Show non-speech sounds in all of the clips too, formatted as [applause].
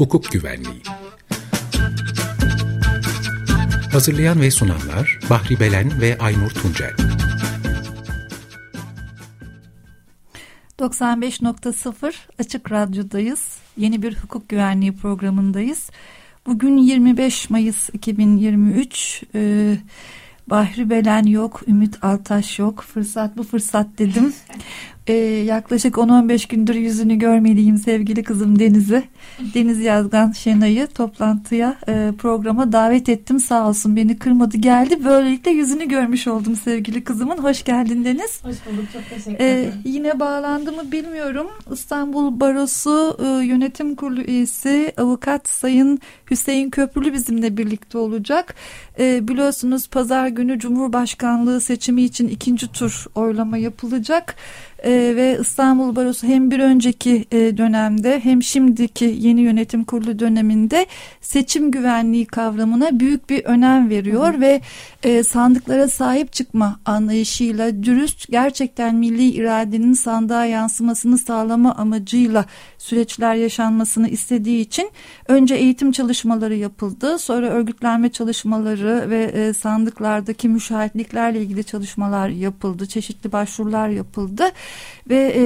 Hukuk Güvenliği Hazırlayan ve sunanlar Bahri Belen ve Aynur Tuncel 95.0 Açık Radyo'dayız. Yeni bir hukuk güvenliği programındayız. Bugün 25 Mayıs 2023. Ee, Bahri Belen yok, Ümit Altaş yok. Fırsat bu fırsat dedim. Ee, yaklaşık 10-15 gündür yüzünü görmeliyim sevgili kızım Deniz'i. Deniz Yazgan Şenay'ı toplantıya, e, programa davet ettim. Sağ olsun beni kırmadı geldi. Böylelikle yüzünü görmüş oldum sevgili kızımın. Hoş geldin Deniz. Hoş bulduk, çok teşekkür ee, ederim. Ee, yine bağlandı mı bilmiyorum. İstanbul Barosu e, Yönetim Kurulu üyesi avukat Sayın Hüseyin Köprülü bizimle birlikte olacak. E, biliyorsunuz pazar günü Cumhurbaşkanlığı seçimi için ikinci tur oylama yapılacak e, ve İstanbul Barosu hem bir önceki e, dönemde hem şimdiki yeni yönetim kurulu döneminde seçim güvenliği kavramına büyük bir önem veriyor hı. ve e, sandıklara sahip çıkma anlayışıyla dürüst gerçekten milli iradenin sandığa yansımasını sağlama amacıyla süreçler yaşanmasını istediği için önce eğitim çalışmaları yapıldı sonra örgütlenme çalışmaları ve e, sandıklardaki müşahitliklerle ilgili çalışmalar yapıldı çeşitli başvurular yapıldı ve e,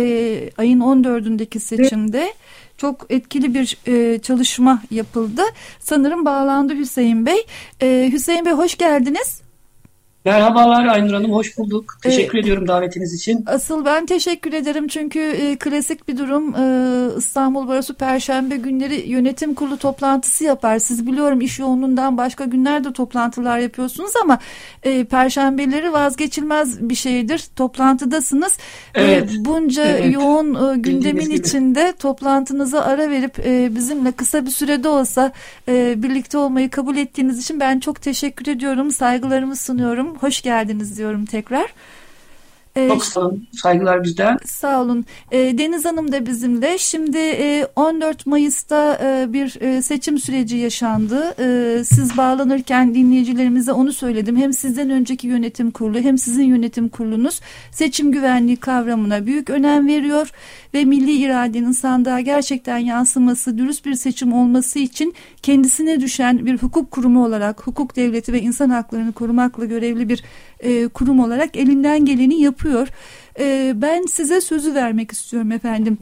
ayın 14'ündeki seçimde çok etkili bir e, çalışma yapıldı. Sanırım bağlandı Hüseyin Bey. Hüseyin Bey hoş geldiniz. Merhabalar Aynur Hanım, hoş bulduk. Teşekkür ee, ediyorum davetiniz için. Asıl ben teşekkür ederim çünkü e, klasik bir durum e, İstanbul Barosu Perşembe günleri yönetim kurulu toplantısı yapar. Siz biliyorum iş yoğunluğundan başka günlerde toplantılar yapıyorsunuz ama e, Perşembeleri vazgeçilmez bir şeydir. Toplantıdasınız. Evet. E, bunca evet. yoğun e, gündemin içinde toplantınıza ara verip e, bizimle kısa bir sürede olsa e, birlikte olmayı kabul ettiğiniz için ben çok teşekkür ediyorum. Saygılarımı sunuyorum hoş geldiniz diyorum tekrar. Ee, Çok sağ olun. Saygılar bizden. Sağ olun. Ee, Deniz Hanım da bizimle. Şimdi e, 14 Mayıs'ta e, bir e, seçim süreci yaşandı. E, siz bağlanırken dinleyicilerimize onu söyledim. Hem sizden önceki yönetim kurulu hem sizin yönetim kurulunuz seçim güvenliği kavramına büyük önem veriyor ve milli iradenin sandığa gerçekten yansıması, dürüst bir seçim olması için kendisine düşen bir hukuk kurumu olarak hukuk devleti ve insan haklarını korumakla görevli bir e, kurum olarak elinden geleni yapıyor. E, ben size sözü vermek istiyorum efendim.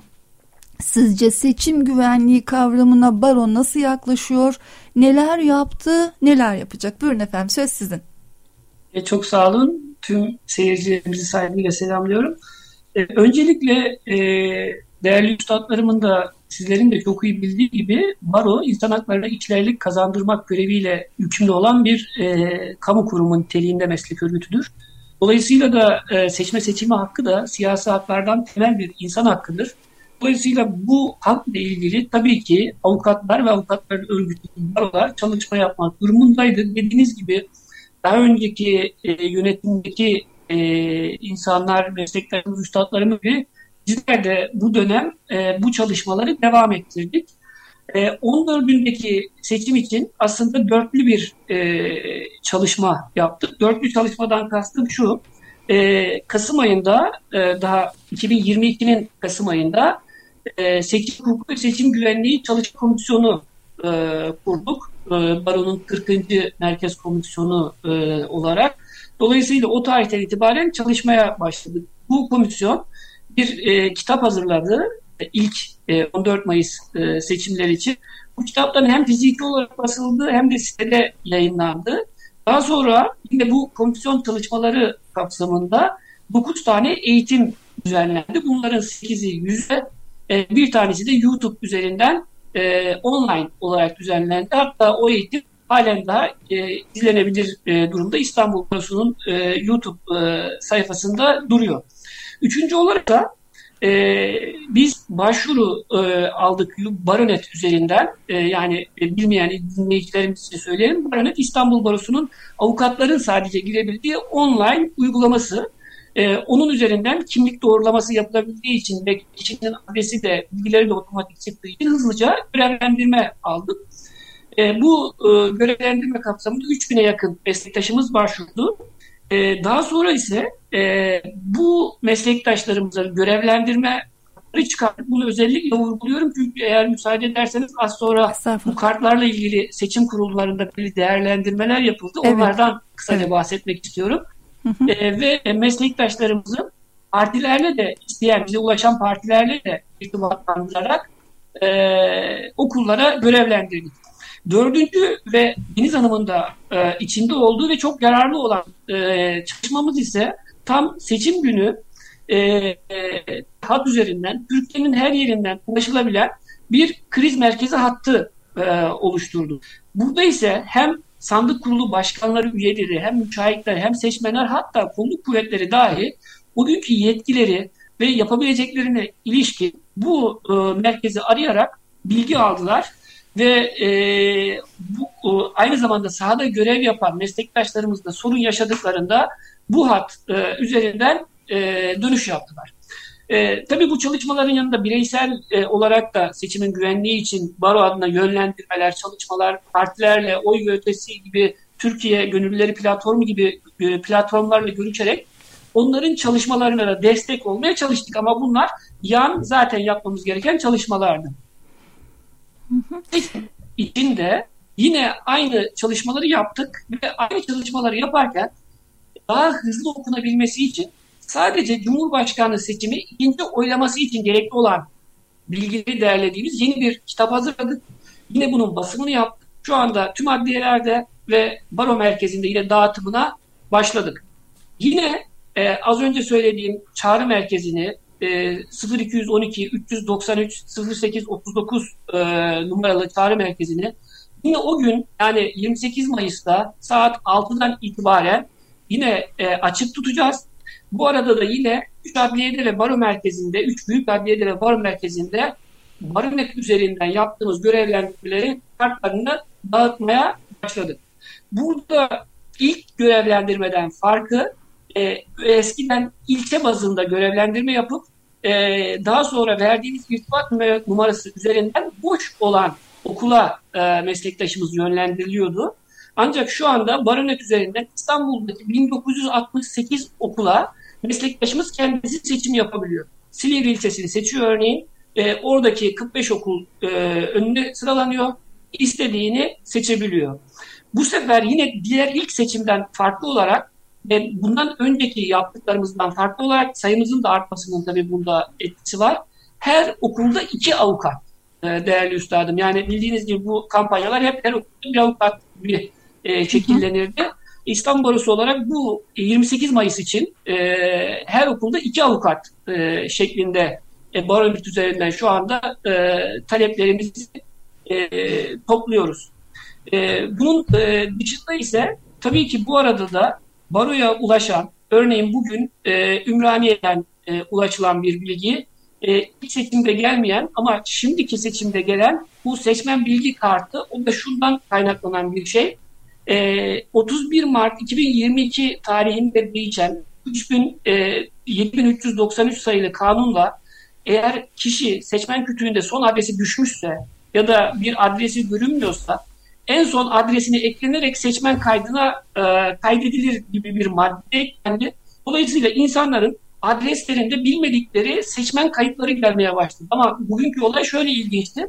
Sizce seçim güvenliği kavramına baro nasıl yaklaşıyor? Neler yaptı, neler yapacak? Buyurun efendim söz sizin. E, çok sağ olun. Tüm seyircilerimizi saygıyla selamlıyorum. Öncelikle değerli üstadlarımın da sizlerin de çok iyi bildiği gibi baro insan haklarına içlerlik kazandırmak göreviyle yükümlü olan bir e, kamu kurumu niteliğinde meslek örgütüdür. Dolayısıyla da e, seçme seçilme hakkı da siyasi haklardan temel bir insan hakkıdır. Dolayısıyla bu hak ile ilgili tabii ki avukatlar ve avukatların örgütü barolar çalışma yapmak durumundaydı. Dediğiniz gibi daha önceki e, yönetimdeki e, insanlar, mesleklerimiz, üstadlarımız gibi bizler de bu dönem e, bu çalışmaları devam ettirdik. E, 14'ündeki seçim için aslında dörtlü bir e, çalışma yaptık. Dörtlü çalışmadan kastım şu, e, Kasım ayında, e, daha 2022'nin Kasım ayında e, seçim hukuku ve seçim güvenliği çalışma komisyonu e, kurduk. E, Baro'nun 40. Merkez Komisyonu e, olarak. Dolayısıyla o tarihten itibaren çalışmaya başladık. Bu komisyon bir e, kitap hazırladı e, ilk e, 14 Mayıs e, seçimleri için. Bu kitaptan hem fiziki olarak basıldı hem de sitede yayınlandı. Daha sonra yine bu komisyon çalışmaları kapsamında 9 tane eğitim düzenlendi. Bunların 8'i yüzde, e, bir tanesi de YouTube üzerinden e, online olarak düzenlendi. Hatta o eğitim halen daha e, izlenebilir e, durumda İstanbul Barosu'nun e, YouTube e, sayfasında duruyor. Üçüncü olarak da e, biz başvuru e, aldık Baronet üzerinden e, yani e, bilmeyen dinleyicilerimiz için söyleyelim. Baronet İstanbul Barosu'nun avukatların sadece girebildiği online uygulaması. E, onun üzerinden kimlik doğrulaması yapılabildiği için ve kişinin adresi de bilgileri de otomatik çıktığı için hızlıca görevlendirme aldık. E, bu e, görevlendirme kapsamında 3000'e yakın meslektaşımız başvurdu. E, daha sonra ise e, bu meslektaşlarımıza görevlendirme çıkarttık. Bunu özellikle vurguluyorum çünkü eğer müsaade ederseniz az sonra bu kartlarla ilgili seçim kurullarında belli değerlendirmeler yapıldı. Evet. Onlardan kısaca evet. bahsetmek istiyorum. Hı hı. E, ve meslektaşlarımızın partilerle de isteyen, bize ulaşan partilerle de irtibatlandırarak e, okullara görevlendirdik. Dördüncü ve Deniz Hanım'ın da e, içinde olduğu ve çok yararlı olan e, çalışmamız ise tam seçim günü e, e, hat üzerinden Türkiye'nin her yerinden ulaşılabilen bir kriz merkezi hattı e, oluşturdu. Burada ise hem sandık kurulu başkanları üyeleri hem müşahitler hem seçmenler hatta kolluk kuvvetleri dahi bugünkü yetkileri ve yapabileceklerine ilişkin bu e, merkezi arayarak bilgi aldılar ve e, bu e, aynı zamanda sahada görev yapan meslektaşlarımız da sorun yaşadıklarında bu hat e, üzerinden e, dönüş yaptılar. E, tabii bu çalışmaların yanında bireysel e, olarak da seçimin güvenliği için baro adına yönlendirmeler, çalışmalar, partilerle, oy ve ötesi gibi Türkiye Gönüllüleri Platformu gibi e, platformlarla görüşerek onların çalışmalarına da destek olmaya çalıştık ama bunlar yan zaten yapmamız gereken çalışmalardı. İçinde yine aynı çalışmaları yaptık ve aynı çalışmaları yaparken daha hızlı okunabilmesi için sadece Cumhurbaşkanlığı seçimi ikinci oylaması için gerekli olan bilgileri derlediğimiz yeni bir kitap hazırladık. Yine bunun basımını yaptık. Şu anda tüm adliyelerde ve baro merkezinde yine dağıtımına başladık. Yine e, az önce söylediğim çağrı merkezini e, 0212 393 08 39 e, numaralı çağrı merkezini yine o gün yani 28 Mayıs'ta saat 6'dan itibaren yine e, açık tutacağız. Bu arada da yine 3 adliyede baro merkezinde, 3 büyük adliyede ve baro merkezinde baromet üzerinden yaptığımız görevlendirmeleri kartlarını dağıtmaya başladık. Burada ilk görevlendirmeden farkı e, eskiden ilçe bazında görevlendirme yapıp e, daha sonra verdiğimiz irtibat numarası üzerinden boş olan okula e, meslektaşımız yönlendiriliyordu. Ancak şu anda Baronet üzerinden İstanbul'daki 1968 okula meslektaşımız kendisi seçim yapabiliyor. Silivri ilçesini seçiyor örneğin. E, oradaki 45 okul e, önüne sıralanıyor. İstediğini seçebiliyor. Bu sefer yine diğer ilk seçimden farklı olarak ve bundan önceki yaptıklarımızdan farklı olarak sayımızın da artmasının tabii bunda etkisi var. Her okulda iki avukat e, değerli üstadım. Yani bildiğiniz gibi bu kampanyalar hep her okulda bir avukat bir e, şekillenirdi. İstanbul Barosu olarak bu 28 Mayıs için e, her okulda iki avukat e, şeklinde e, baromet üzerinden şu anda e, taleplerimizi e, topluyoruz. E, bunun e, dışında ise tabii ki bu arada da baroya ulaşan, örneğin bugün e, Ümraniye'den e, ulaşılan bir bilgi, e, ilk seçimde gelmeyen ama şimdiki seçimde gelen bu seçmen bilgi kartı, o da şundan kaynaklanan bir şey. E, 31 Mart 2022 tarihinde değişen 3000, e, 7393 sayılı kanunla eğer kişi seçmen kütüğünde son adresi düşmüşse ya da bir adresi görünmüyorsa en son adresine eklenerek seçmen kaydına e, kaydedilir gibi bir madde eklendi. Dolayısıyla insanların adreslerinde bilmedikleri seçmen kayıtları gelmeye başladı. Ama bugünkü olay şöyle ilginçti.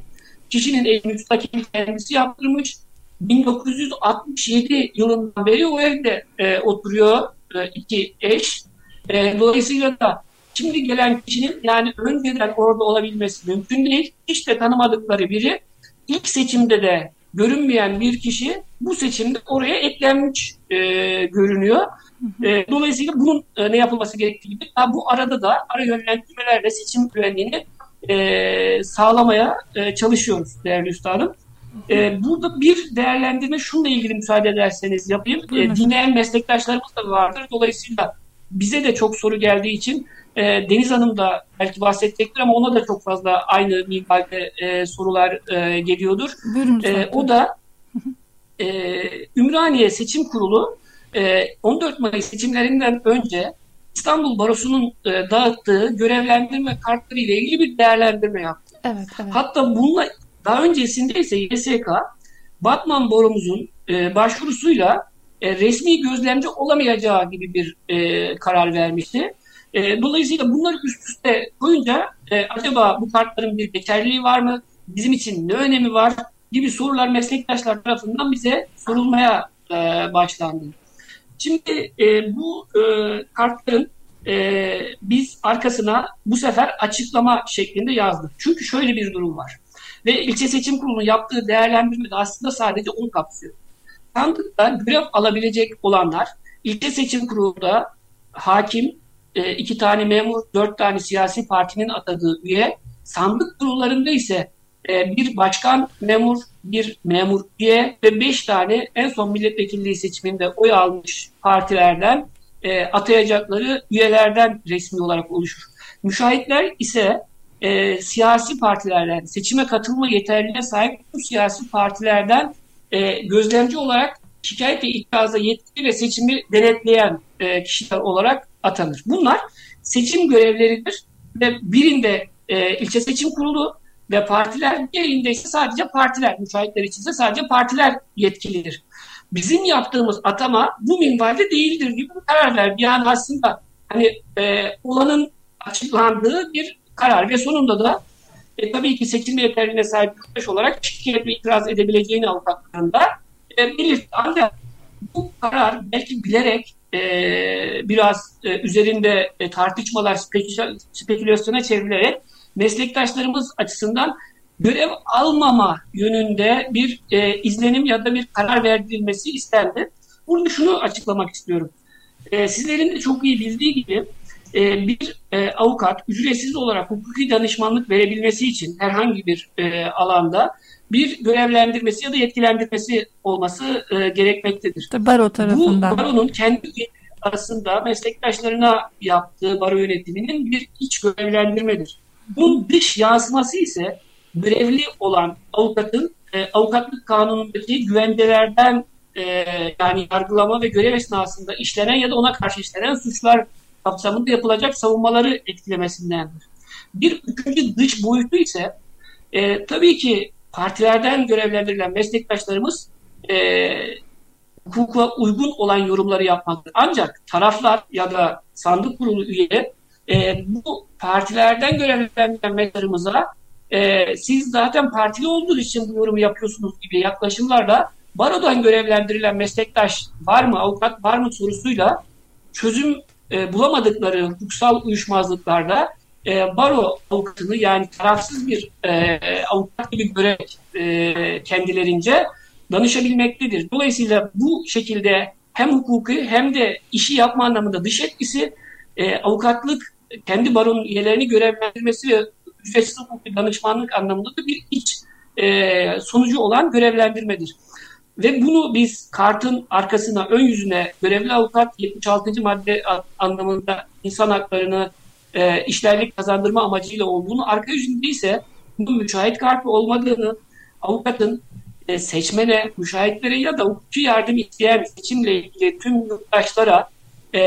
Kişinin ev müstakil kendisi yaptırmış. 1967 yılından beri o evde e, oturuyor e, iki eş. E, dolayısıyla da şimdi gelen kişinin yani önceden orada olabilmesi mümkün değil. Hiç de tanımadıkları biri ilk seçimde de görünmeyen bir kişi bu seçimde oraya eklenmiş e, görünüyor. E, dolayısıyla bunun e, ne yapılması gerektiği gibi bu arada da ara yönlendirmelerle seçim güvenliğini e, sağlamaya e, çalışıyoruz değerli üstadım. E, burada bir değerlendirme şununla ilgili müsaade ederseniz yapayım. E, dinleyen meslektaşlarımız da vardır. Dolayısıyla bize de çok soru geldiği için e, Deniz Hanım da belki bahsedecektir ama ona da çok fazla aynı minvalde e, sorular e, geliyordur. e, o da e, Ümraniye Seçim Kurulu e, 14 Mayıs seçimlerinden önce İstanbul Barosu'nun e, dağıttığı görevlendirme kartları ile ilgili bir değerlendirme yaptı. Evet, evet. Hatta bununla daha öncesinde ise YSK Batman Boromuzun e, başvurusuyla e, resmi gözlemci olamayacağı gibi bir e, karar vermişti. E, dolayısıyla bunları üst üste koyunca e, acaba bu kartların bir geçerliliği var mı? Bizim için ne önemi var? Gibi sorular meslektaşlar tarafından bize sorulmaya e, başlandı. Şimdi e, bu e, kartların e, biz arkasına bu sefer açıklama şeklinde yazdık. Çünkü şöyle bir durum var. Ve ilçe seçim kurulunun yaptığı değerlendirme de aslında sadece onu kapsıyor. Sandıkta görev alabilecek olanlar ilçe seçim kurulunda hakim, e, iki tane memur, dört tane siyasi partinin atadığı üye, sandık kurullarında ise e, bir başkan memur, bir memur üye ve beş tane en son milletvekilliği seçiminde oy almış partilerden e, atayacakları üyelerden resmi olarak oluşur. Müşahitler ise e, siyasi partilerden seçime katılma yeterliliğine sahip bu siyasi partilerden e, gözlemci olarak şikayet ve itirazda yetkili ve seçimi denetleyen e, kişiler olarak atanır. Bunlar seçim görevleridir ve birinde e, ilçe seçim kurulu ve partiler diğerinde ise sadece partiler, müşahitler için ise sadece partiler yetkilidir. Bizim yaptığımız atama bu minvalde değildir gibi karar verdi. Yani aslında hani e, olanın açıklandığı bir karar ve sonunda da e, tabii ki seçilme yeterliğine sahip yurttaş olarak şikayet ve itiraz edebileceğini avukatlarında e, belirtti. Ancak bu karar belki bilerek e, biraz e, üzerinde e, tartışmalar, spekülasyona çevrilerek meslektaşlarımız açısından görev almama yönünde bir e, izlenim ya da bir karar verilmesi istendi. Burada şunu açıklamak istiyorum. E, sizlerin de çok iyi bildiği gibi e, bir e, avukat ücretsiz olarak hukuki danışmanlık verebilmesi için herhangi bir e, alanda bir görevlendirmesi ya da yetkilendirmesi olması e, gerekmektedir. Baro tarafından. Bu baronun kendi arasında meslektaşlarına yaptığı baro yönetiminin bir iç görevlendirmedir. Bunun dış yansıması ise görevli olan avukatın e, avukatlık kanunundaki güvendelerden e, yani yargılama ve görev esnasında işlenen ya da ona karşı işlenen suçlar kapsamında yapılacak savunmaları etkilemesindendir. Bir üçüncü dış boyutu ise e, tabii ki partilerden görevlendirilen meslektaşlarımız e, hukuka uygun olan yorumları yapmaktır. Ancak taraflar ya da sandık kurulu üye e, bu partilerden görevlendirilen meslektaşlarımıza e, siz zaten partili olduğunuz için bu yorumu yapıyorsunuz gibi yaklaşımlarla barodan görevlendirilen meslektaş var mı, avukat var mı sorusuyla çözüm e, bulamadıkları hukuksal uyuşmazlıklarda e, baro avukatını yani tarafsız bir e, avukat gibi görerek e, kendilerince danışabilmektedir. Dolayısıyla bu şekilde hem hukuki hem de işi yapma anlamında dış etkisi e, avukatlık kendi baronun üyelerini görevlendirmesi ve ücretsiz hukuki danışmanlık anlamında da bir iç e, sonucu olan görevlendirmedir. Ve bunu biz kartın arkasına, ön yüzüne görevli avukat 76. madde anlamında insan haklarını e, işlerlik kazandırma amacıyla olduğunu, arka yüzünde ise bu müşahit kartı olmadığını, avukatın e, seçmene, müşahitlere ya da hukuki yardım isteyen seçimle ilgili tüm yurttaşlara e,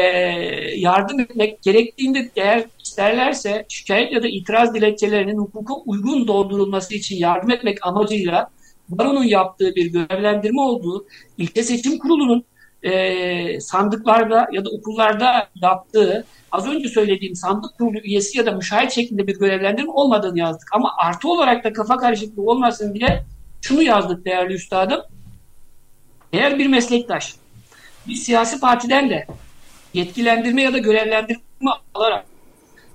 yardım etmek gerektiğinde eğer isterlerse şikayet ya da itiraz dilekçelerinin hukuka uygun doldurulması için yardım etmek amacıyla baronun yaptığı bir görevlendirme olduğu ilçe seçim kurulunun e, sandıklarda ya da okullarda yaptığı az önce söylediğim sandık kurulu üyesi ya da müşahit şeklinde bir görevlendirme olmadığını yazdık. Ama artı olarak da kafa karışıklığı olmasın diye şunu yazdık değerli üstadım. Eğer bir meslektaş bir siyasi partiden de yetkilendirme ya da görevlendirme alarak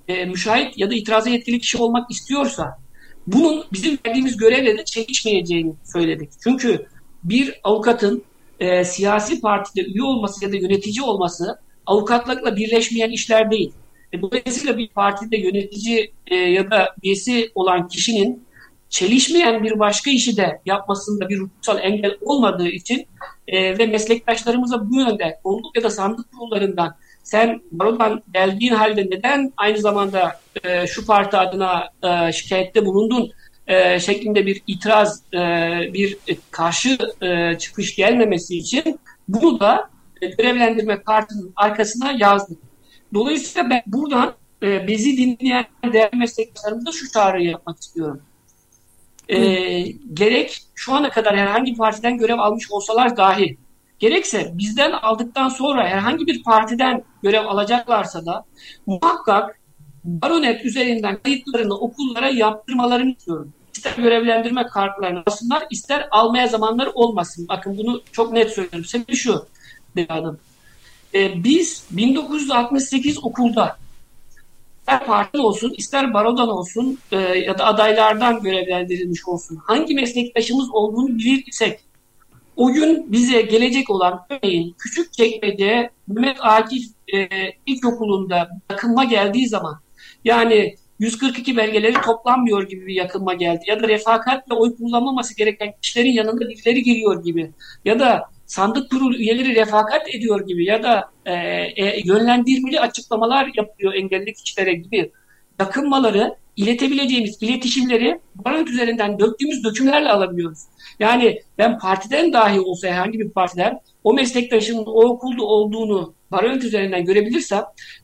e, müşahit ya da itiraza yetkili kişi olmak istiyorsa bunun bizim verdiğimiz görevle de çekişmeyeceğini söyledik. Çünkü bir avukatın e, siyasi partide üye olması ya da yönetici olması avukatlıkla birleşmeyen işler değil. E, dolayısıyla bir partide yönetici e, ya da üyesi olan kişinin çelişmeyen bir başka işi de yapmasında bir hukuksal engel olmadığı için e, ve meslektaşlarımıza bu yönde kolluk ya da sandık kurullarından sen barodan geldiğin halde neden aynı zamanda e, şu parti adına e, şikayette bulundun e, şeklinde bir itiraz, e, bir karşı e, çıkış gelmemesi için bunu da e, görevlendirme kartının arkasına yazdık. Dolayısıyla ben buradan e, bizi dinleyen değerli meslektaşlarımıza şu çağrıyı yapmak istiyorum. E, gerek şu ana kadar herhangi bir partiden görev almış olsalar dahi gerekse bizden aldıktan sonra herhangi bir partiden görev alacaklarsa da muhakkak Baronet üzerinden kayıtlarını okullara yaptırmalarını istiyorum. İster görevlendirme kartlarını alsınlar, ister almaya zamanları olmasın. Bakın bunu çok net söylüyorum. Sebebi şu, Hanım. Ee, biz 1968 okulda ister parti olsun, ister barodan olsun e, ya da adaylardan görevlendirilmiş olsun. Hangi meslektaşımız olduğunu bilirsek o gün bize gelecek olan örneğin küçük çekmece Mehmet Akif e, İlkokulu'nda yakınma geldiği zaman yani 142 belgeleri toplanmıyor gibi bir yakınma geldi. Ya da refakatle oy kullanmaması gereken kişilerin yanında birileri geliyor gibi. Ya da sandık kurulu üyeleri refakat ediyor gibi ya da e, e, yönlendirmeli açıklamalar yapıyor engelli kişilere gibi yakınmaları iletebileceğimiz iletişimleri barınk üzerinden döktüğümüz dökümlerle alabiliyoruz. Yani ben partiden dahi olsa herhangi bir partiden o meslektaşının o okulda olduğunu barınk üzerinden görebilirsem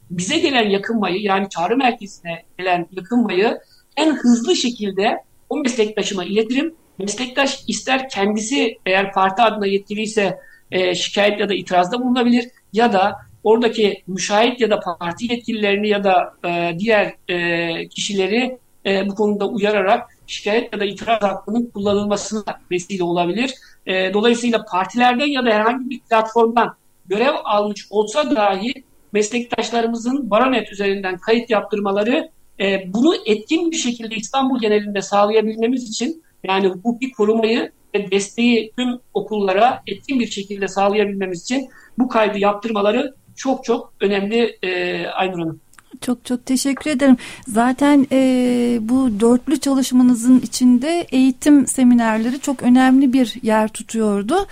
bize gelen yakınmayı yani çağrı merkezine gelen yakınmayı en hızlı şekilde o meslektaşıma iletirim. Meslektaş ister kendisi eğer parti adına yetkiliyse e, şikayet ya da itirazda bulunabilir ya da oradaki müşahit ya da parti yetkililerini ya da e, diğer e, kişileri e, bu konuda uyararak şikayet ya da itiraz hakkının kullanılmasına vesile olabilir. E, dolayısıyla partilerden ya da herhangi bir platformdan görev almış olsa dahi meslektaşlarımızın Baronet üzerinden kayıt yaptırmaları e, bunu etkin bir şekilde İstanbul genelinde sağlayabilmemiz için yani hukuki korumayı ve desteği tüm okullara etkin bir şekilde sağlayabilmemiz için bu kaydı yaptırmaları çok çok önemli e, Aynur Hanım. Çok çok teşekkür ederim. Zaten e, bu dörtlü çalışmanızın içinde eğitim seminerleri çok önemli bir yer tutuyordu.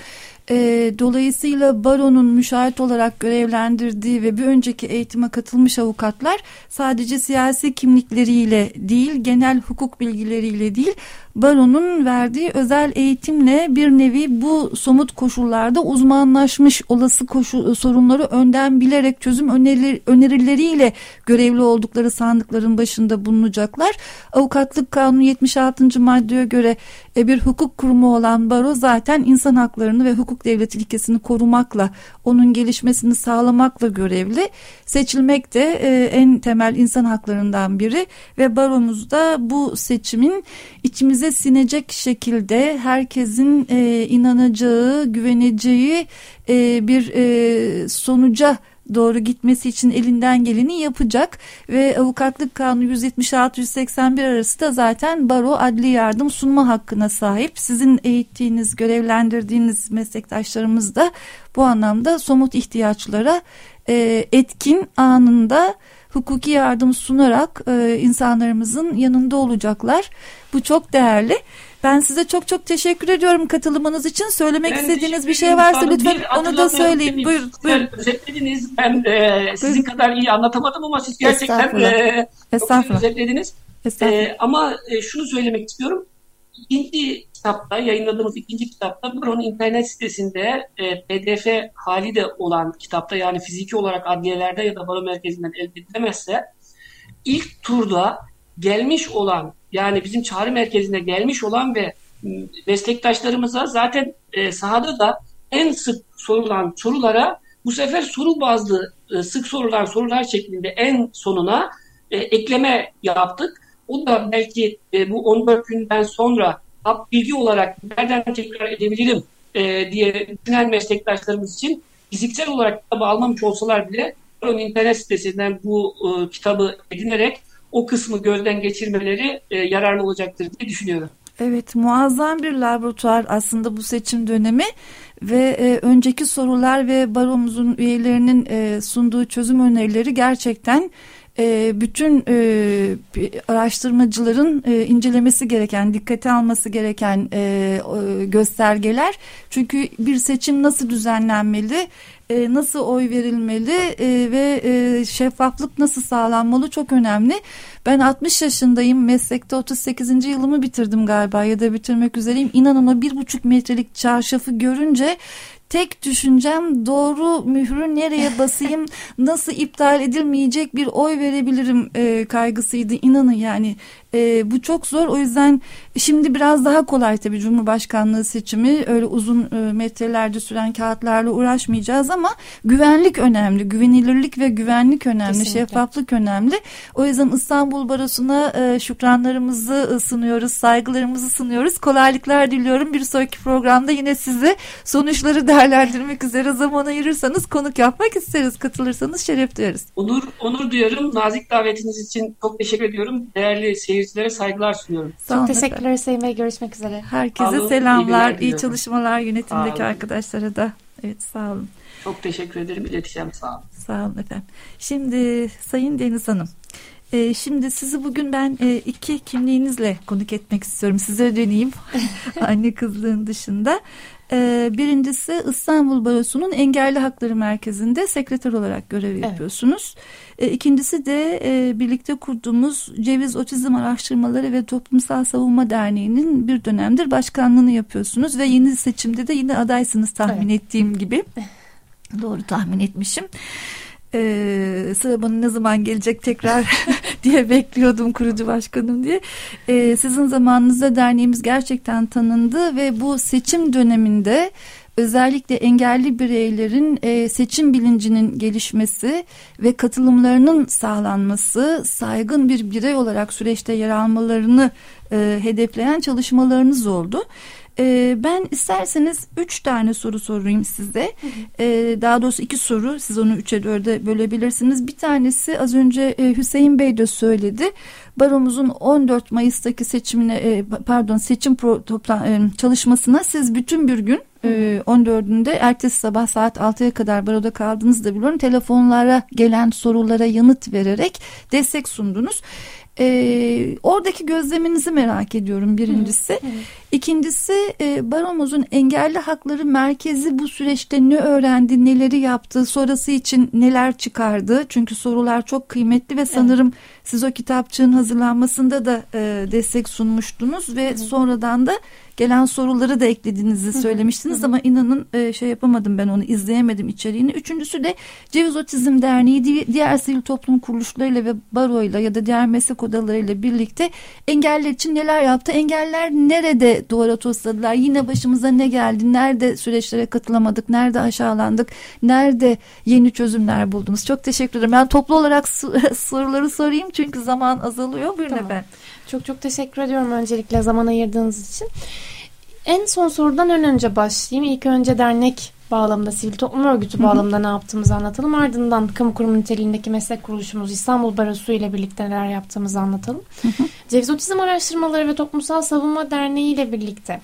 E, dolayısıyla baronun müşahit olarak görevlendirdiği ve bir önceki eğitime katılmış avukatlar sadece siyasi kimlikleriyle değil, genel hukuk bilgileriyle değil, baronun verdiği özel eğitimle bir nevi bu somut koşullarda uzmanlaşmış olası koşu, sorunları önden bilerek çözüm önerileri, önerileriyle görevli oldukları sandıkların başında bulunacaklar. Avukatlık Kanunu 76. maddeye göre e, bir hukuk kurumu olan baro zaten insan haklarını ve hukuk devleti ilkesini korumakla, onun gelişmesini sağlamakla görevli. Seçilmek de e, en temel insan haklarından biri ve baromuzda bu seçimin içimize sinecek şekilde herkesin e, inanacağı, güveneceği e, bir e, sonuca doğru gitmesi için elinden geleni yapacak ve avukatlık kanunu 176-181 arası da zaten baro adli yardım sunma hakkına sahip. Sizin eğittiğiniz, görevlendirdiğiniz meslektaşlarımız da bu anlamda somut ihtiyaçlara e, etkin anında hukuki yardım sunarak e, insanlarımızın yanında olacaklar. Bu çok değerli. Ben size çok çok teşekkür ediyorum katılımınız için. Söylemek ben istediğiniz bir şey varsa lütfen onu da söyleyin. Buyur, buyur. Özetlediniz. Ben e, sizin kadar iyi anlatamadım ama siz gerçekten Estağfurullah. E, Estağfurullah. çok özetlediniz. Estağfurullah. E, ama e, şunu söylemek istiyorum. İkinci kitapta, yayınladığımız ikinci kitapta Baron'un internet sitesinde e, pdf hali de olan kitapta yani fiziki olarak adliyelerde ya da Baro merkezinden elde edilemezse ilk turda gelmiş olan yani bizim çağrı merkezine gelmiş olan ve meslektaşlarımıza zaten e, sahada da en sık sorulan sorulara bu sefer soru bazlı e, sık sorulan sorular şeklinde en sonuna e, ekleme yaptık. O da belki bu 14 günden sonra bilgi olarak nereden tekrar edebilirim diye düşünen meslektaşlarımız için fiziksel olarak kitabı almamış olsalar bile ön internet sitesinden bu kitabı edinerek o kısmı gözden geçirmeleri e, yararlı olacaktır diye düşünüyorum. Evet muazzam bir laboratuvar aslında bu seçim dönemi ve e, önceki sorular ve baromuzun üyelerinin e, sunduğu çözüm önerileri gerçekten e, bütün e, araştırmacıların e, incelemesi gereken, dikkate alması gereken e, göstergeler. Çünkü bir seçim nasıl düzenlenmeli, e, nasıl oy verilmeli e, ve e, şeffaflık nasıl sağlanmalı çok önemli. Ben 60 yaşındayım meslekte 38. yılımı bitirdim galiba ya da bitirmek üzereyim. İnanın o bir buçuk metrelik çarşafı görünce tek düşüncem doğru mührü nereye [laughs] basayım nasıl iptal edilmeyecek bir oy verebilirim e, kaygısıydı inanın yani e, bu çok zor. O yüzden şimdi biraz daha kolay tabii Cumhurbaşkanlığı seçimi. Öyle uzun e, metrelerce süren kağıtlarla uğraşmayacağız ama güvenlik önemli. Güvenilirlik ve güvenlik önemli Kesinlikle. şeffaflık önemli. O yüzden İstanbul Barosu'na e, şükranlarımızı sunuyoruz saygılarımızı sunuyoruz kolaylıklar diliyorum. Bir sonraki programda yine sizi sonuçları değerlendirmek üzere zaman ayırırsanız konuk yapmak isteriz. Katılırsanız şeref duyarız. Onur, onur duyarım. Nazik davetiniz için çok teşekkür ediyorum. Değerli seyirciler seyircilere saygılar sunuyorum. Sağ Çok teşekkürler Bey. Görüşmek üzere. Herkese olun, selamlar. İyi, iyi çalışmalar yönetimdeki arkadaşlara da. Evet sağ olun. Çok teşekkür ederim. İletişim sağ olun. Sağ olun efendim. Şimdi Sayın Deniz Hanım. E, şimdi sizi bugün ben e, iki kimliğinizle konuk etmek istiyorum. Size döneyim. [laughs] Anne kızlığın dışında. E, birincisi İstanbul Barosu'nun Engelli Hakları Merkezi'nde sekreter olarak görev evet. yapıyorsunuz. E, ikincisi de e, birlikte kurduğumuz Ceviz Otizm Araştırmaları ve Toplumsal Savunma Derneği'nin bir dönemdir başkanlığını yapıyorsunuz ve yeni seçimde de yine adaysınız tahmin evet. ettiğim gibi. Doğru tahmin etmişim. Ee, sıra bana ne zaman gelecek tekrar [laughs] diye [laughs] bekliyordum kurucu başkanım diye. Ee, sizin zamanınızda derneğimiz gerçekten tanındı ve bu seçim döneminde özellikle engelli bireylerin e, seçim bilincinin gelişmesi ve katılımlarının sağlanması, saygın bir birey olarak süreçte yer almalarını e, hedefleyen çalışmalarınız oldu. E, ben isterseniz üç tane soru sorayım size. E, daha doğrusu iki soru. Siz onu üçe dörde bölebilirsiniz. Bir tanesi az önce e, Hüseyin Bey de söyledi. Baromuzun 14 Mayıs'taki seçimine e, pardon seçim pro, topla, e, çalışmasına siz bütün bir gün e, 14'ünde ertesi sabah saat 6'ya kadar baroda kaldığınızı da biliyorum. Telefonlara gelen sorulara yanıt vererek destek sundunuz. E, oradaki gözleminizi merak ediyorum birincisi. Hı, hı. İkincisi e, baromuzun engelli hakları merkezi bu süreçte ne öğrendi, neleri yaptı, sonrası için neler çıkardı? Çünkü sorular çok kıymetli ve sanırım evet. siz o kitapçığın hazırlanmasında da e, destek sunmuştunuz ve hı. sonradan da gelen soruları da eklediğinizi söylemiştiniz ama inanın e, şey yapamadım ben onu izleyemedim içeriğini. Üçüncüsü de Ceviz Otizm Derneği diğer sivil toplum kuruluşlarıyla ve baroyla ya da diğer meslek odalarıyla birlikte engeller için neler yaptı? Engeller nerede duvara tosladılar? Yine başımıza ne geldi? Nerede süreçlere katılamadık? Nerede aşağılandık? Nerede yeni çözümler buldunuz? Çok teşekkür ederim. Ben toplu olarak [laughs] soruları sorayım çünkü zaman azalıyor. Buyurun tamam. efendim. Çok çok teşekkür ediyorum öncelikle zaman ayırdığınız için. En son sorudan ön önce başlayayım. İlk önce dernek bağlamında, sivil toplum örgütü bağlamında ne yaptığımızı anlatalım. Ardından kamu kurumu niteliğindeki meslek kuruluşumuz İstanbul Barosu ile birlikte neler yaptığımızı anlatalım. Ceviz Otizm Araştırmaları ve Toplumsal Savunma Derneği ile birlikte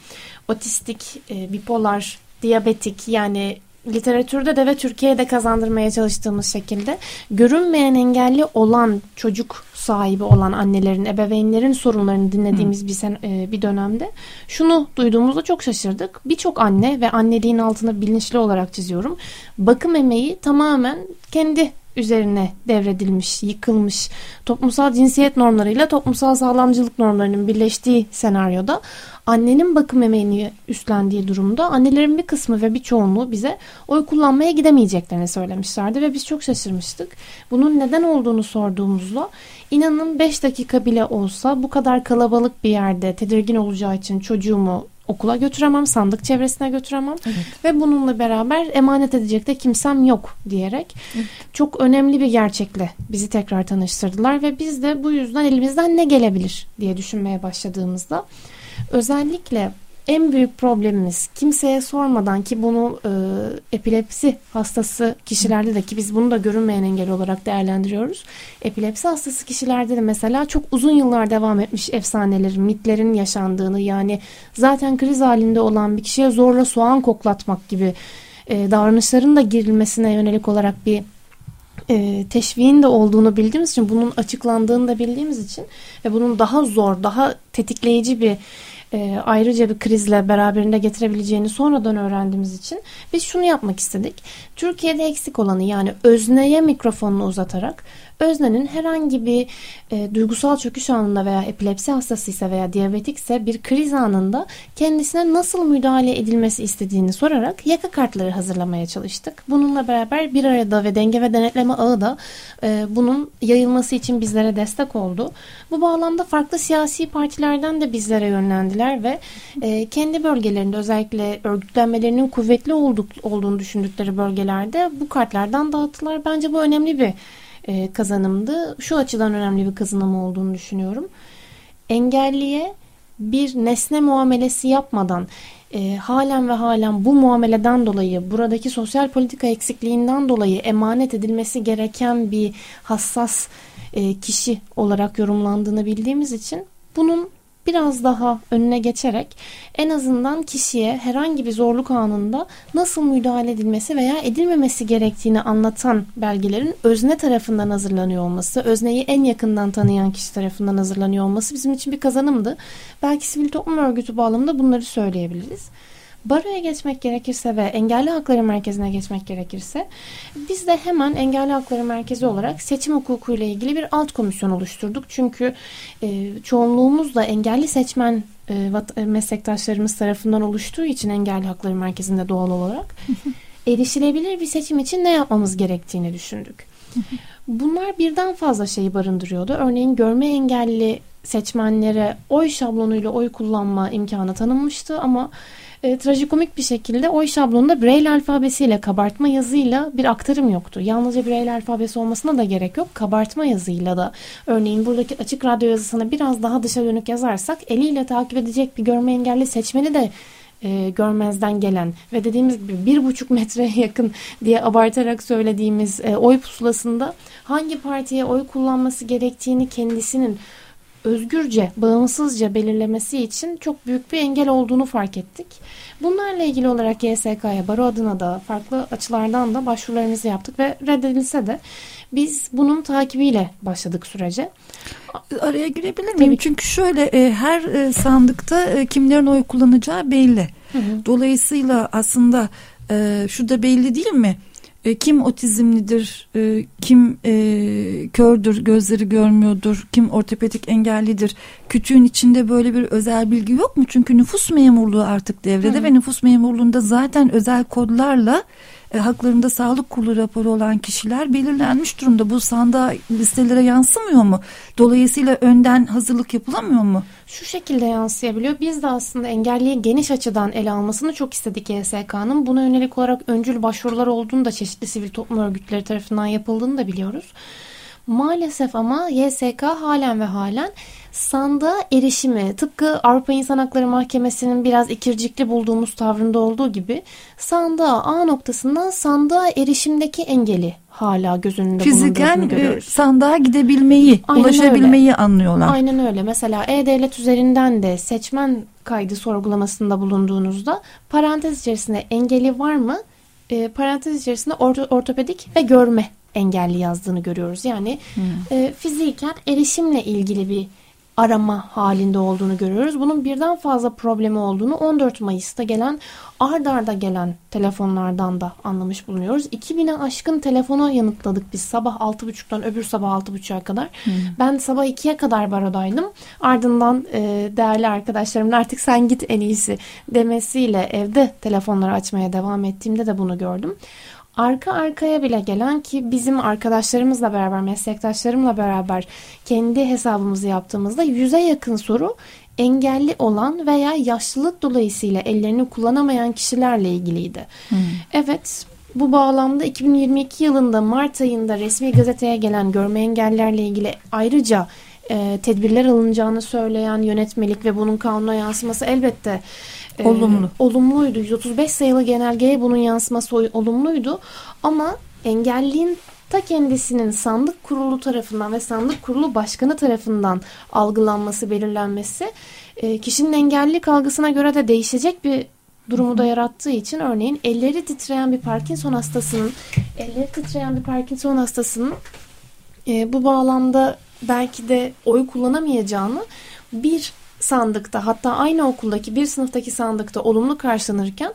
otistik, e, bipolar, diyabetik yani literatürde de ve Türkiye'de kazandırmaya çalıştığımız şekilde görünmeyen engelli olan çocuk sahibi olan annelerin, ebeveynlerin sorunlarını dinlediğimiz bir sen, e, bir dönemde şunu duyduğumuzda çok şaşırdık. Birçok anne ve anneliğin altına bilinçli olarak çiziyorum. Bakım emeği tamamen kendi üzerine devredilmiş, yıkılmış toplumsal cinsiyet normlarıyla toplumsal sağlamcılık normlarının birleştiği senaryoda annenin bakım emeğini üstlendiği durumda annelerin bir kısmı ve bir çoğunluğu bize oy kullanmaya gidemeyeceklerini söylemişlerdi ve biz çok şaşırmıştık. Bunun neden olduğunu sorduğumuzda inanın 5 dakika bile olsa bu kadar kalabalık bir yerde tedirgin olacağı için çocuğumu okula götüremem, sandık çevresine götüremem evet. ve bununla beraber emanet edecek de kimsem yok diyerek evet. çok önemli bir gerçekle bizi tekrar tanıştırdılar ve biz de bu yüzden elimizden ne gelebilir diye düşünmeye başladığımızda özellikle en büyük problemimiz kimseye sormadan ki bunu e, epilepsi hastası kişilerde de ki biz bunu da görünmeyen engel olarak değerlendiriyoruz. Epilepsi hastası kişilerde de mesela çok uzun yıllar devam etmiş efsanelerin, mitlerin yaşandığını yani zaten kriz halinde olan bir kişiye zorla soğan koklatmak gibi e, davranışların da girilmesine yönelik olarak bir e, teşviğin de olduğunu bildiğimiz için bunun açıklandığını da bildiğimiz için ve bunun daha zor, daha tetikleyici bir e, ayrıca bir krizle beraberinde getirebileceğini sonradan öğrendiğimiz için biz şunu yapmak istedik. Türkiye'de eksik olanı yani özneye mikrofonunu uzatarak öznenin herhangi bir e, duygusal çöküş anında veya epilepsi hastasıysa veya diyabetikse bir kriz anında kendisine nasıl müdahale edilmesi istediğini sorarak yaka kartları hazırlamaya çalıştık. Bununla beraber bir arada ve denge ve denetleme ağı da e, bunun yayılması için bizlere destek oldu. Bu bağlamda farklı siyasi partilerden de bizlere yönlendiler ve e, kendi bölgelerinde özellikle örgütlenmelerinin kuvvetli olduk, olduğunu düşündükleri bölgelerde bu kartlardan dağıttılar. Bence bu önemli bir e, kazanımdı. Şu açıdan önemli bir kazanım olduğunu düşünüyorum. Engelliye bir nesne muamelesi yapmadan e, halen ve halen bu muameleden dolayı buradaki sosyal politika eksikliğinden dolayı emanet edilmesi gereken bir hassas e, kişi olarak yorumlandığını bildiğimiz için bunun biraz daha önüne geçerek en azından kişiye herhangi bir zorluk anında nasıl müdahale edilmesi veya edilmemesi gerektiğini anlatan belgelerin özne tarafından hazırlanıyor olması, özneyi en yakından tanıyan kişi tarafından hazırlanıyor olması bizim için bir kazanımdı. Belki sivil toplum örgütü bağlamında bunları söyleyebiliriz. Baroya geçmek gerekirse ve Engelli Hakları Merkezi'ne geçmek gerekirse biz de hemen Engelli Hakları Merkezi olarak seçim hukuku ile ilgili bir alt komisyon oluşturduk. Çünkü e, çoğunluğumuz da engelli seçmen e, e meslektaşlarımız tarafından oluştuğu için Engelli Hakları Merkezi'nde doğal olarak [laughs] erişilebilir bir seçim için ne yapmamız gerektiğini düşündük. [laughs] Bunlar birden fazla şeyi barındırıyordu. Örneğin görme engelli seçmenlere oy şablonuyla oy kullanma imkanı tanınmıştı ama e, trajikomik bir şekilde oy şablonunda Braille alfabesiyle kabartma yazıyla bir aktarım yoktu. Yalnızca Braille alfabesi olmasına da gerek yok. Kabartma yazıyla da örneğin buradaki açık radyo yazısını biraz daha dışa dönük yazarsak eliyle takip edecek bir görme engelli seçmeni de e, görmezden gelen ve dediğimiz gibi bir buçuk [laughs] metreye yakın diye abartarak söylediğimiz e, oy pusulasında hangi partiye oy kullanması gerektiğini kendisinin özgürce, bağımsızca belirlemesi için çok büyük bir engel olduğunu fark ettik. Bunlarla ilgili olarak YSK'ya baro adına da farklı açılardan da başvurularımızı yaptık ve reddedilse de biz bunun takibiyle başladık sürece. Araya girebilir miyim? Tabii. Çünkü şöyle e, her e, sandıkta e, kimlerin oy kullanacağı belli. Hı hı. Dolayısıyla aslında şu da belli değil mi? E, kim otizmlidir, e, kim e, kördür, gözleri görmüyordur, kim ortopedik engellidir. Kütüğün içinde böyle bir özel bilgi yok mu? Çünkü nüfus memurluğu artık devrede Hı. ve nüfus memurluğunda zaten özel kodlarla e, haklarında sağlık kurulu raporu olan kişiler belirlenmiş durumda. Bu sandığa listelere yansımıyor mu? Dolayısıyla önden hazırlık yapılamıyor mu? Şu şekilde yansıyabiliyor. Biz de aslında engelliyi geniş açıdan ele almasını çok istedik YSK'nın. Buna yönelik olarak öncül başvurular olduğunu da çeşitli sivil toplum örgütleri tarafından yapıldığını da biliyoruz. Maalesef ama YSK halen ve halen sandığa erişimi tıpkı Avrupa İnsan Hakları Mahkemesi'nin biraz ikircikli bulduğumuz tavrında olduğu gibi sandığa A noktasından sandığa erişimdeki engeli hala göz önünde Fiziken görüyoruz. sandığa gidebilmeyi, Aynen ulaşabilmeyi öyle. anlıyorlar. Aynen öyle. Mesela E-Devlet üzerinden de seçmen kaydı sorgulamasında bulunduğunuzda parantez içerisinde engeli var mı? E, parantez içerisinde orto, ortopedik ve görme engelli yazdığını görüyoruz. Yani hmm. e, fiziken erişimle ilgili bir arama halinde olduğunu görüyoruz. Bunun birden fazla problemi olduğunu 14 Mayıs'ta gelen ard arda gelen telefonlardan da anlamış bulunuyoruz. 2000'e aşkın telefona yanıtladık biz sabah 6.30'dan öbür sabah 6.30'a kadar. Hmm. Ben sabah 2'ye kadar barodaydım. Ardından e, değerli arkadaşlarımın artık sen git en iyisi demesiyle evde telefonları açmaya devam ettiğimde de bunu gördüm arka arkaya bile gelen ki bizim arkadaşlarımızla beraber, meslektaşlarımla beraber kendi hesabımızı yaptığımızda yüze yakın soru engelli olan veya yaşlılık dolayısıyla ellerini kullanamayan kişilerle ilgiliydi. Hmm. Evet, bu bağlamda 2022 yılında Mart ayında resmi gazeteye gelen görme engellerle ilgili ayrıca e, tedbirler alınacağını söyleyen yönetmelik ve bunun kanuna yansıması elbette e, olumlu. olumluydu. 135 sayılı genelgeye bunun yansıması olumluydu. Ama engelliğin ta kendisinin sandık kurulu tarafından ve sandık kurulu başkanı tarafından algılanması, belirlenmesi e, kişinin engellilik algısına göre de değişecek bir durumu da yarattığı için örneğin elleri titreyen bir Parkinson hastasının elleri titreyen bir Parkinson hastasının e, bu bağlamda belki de oy kullanamayacağını bir sandıkta hatta aynı okuldaki bir sınıftaki sandıkta olumlu karşılanırken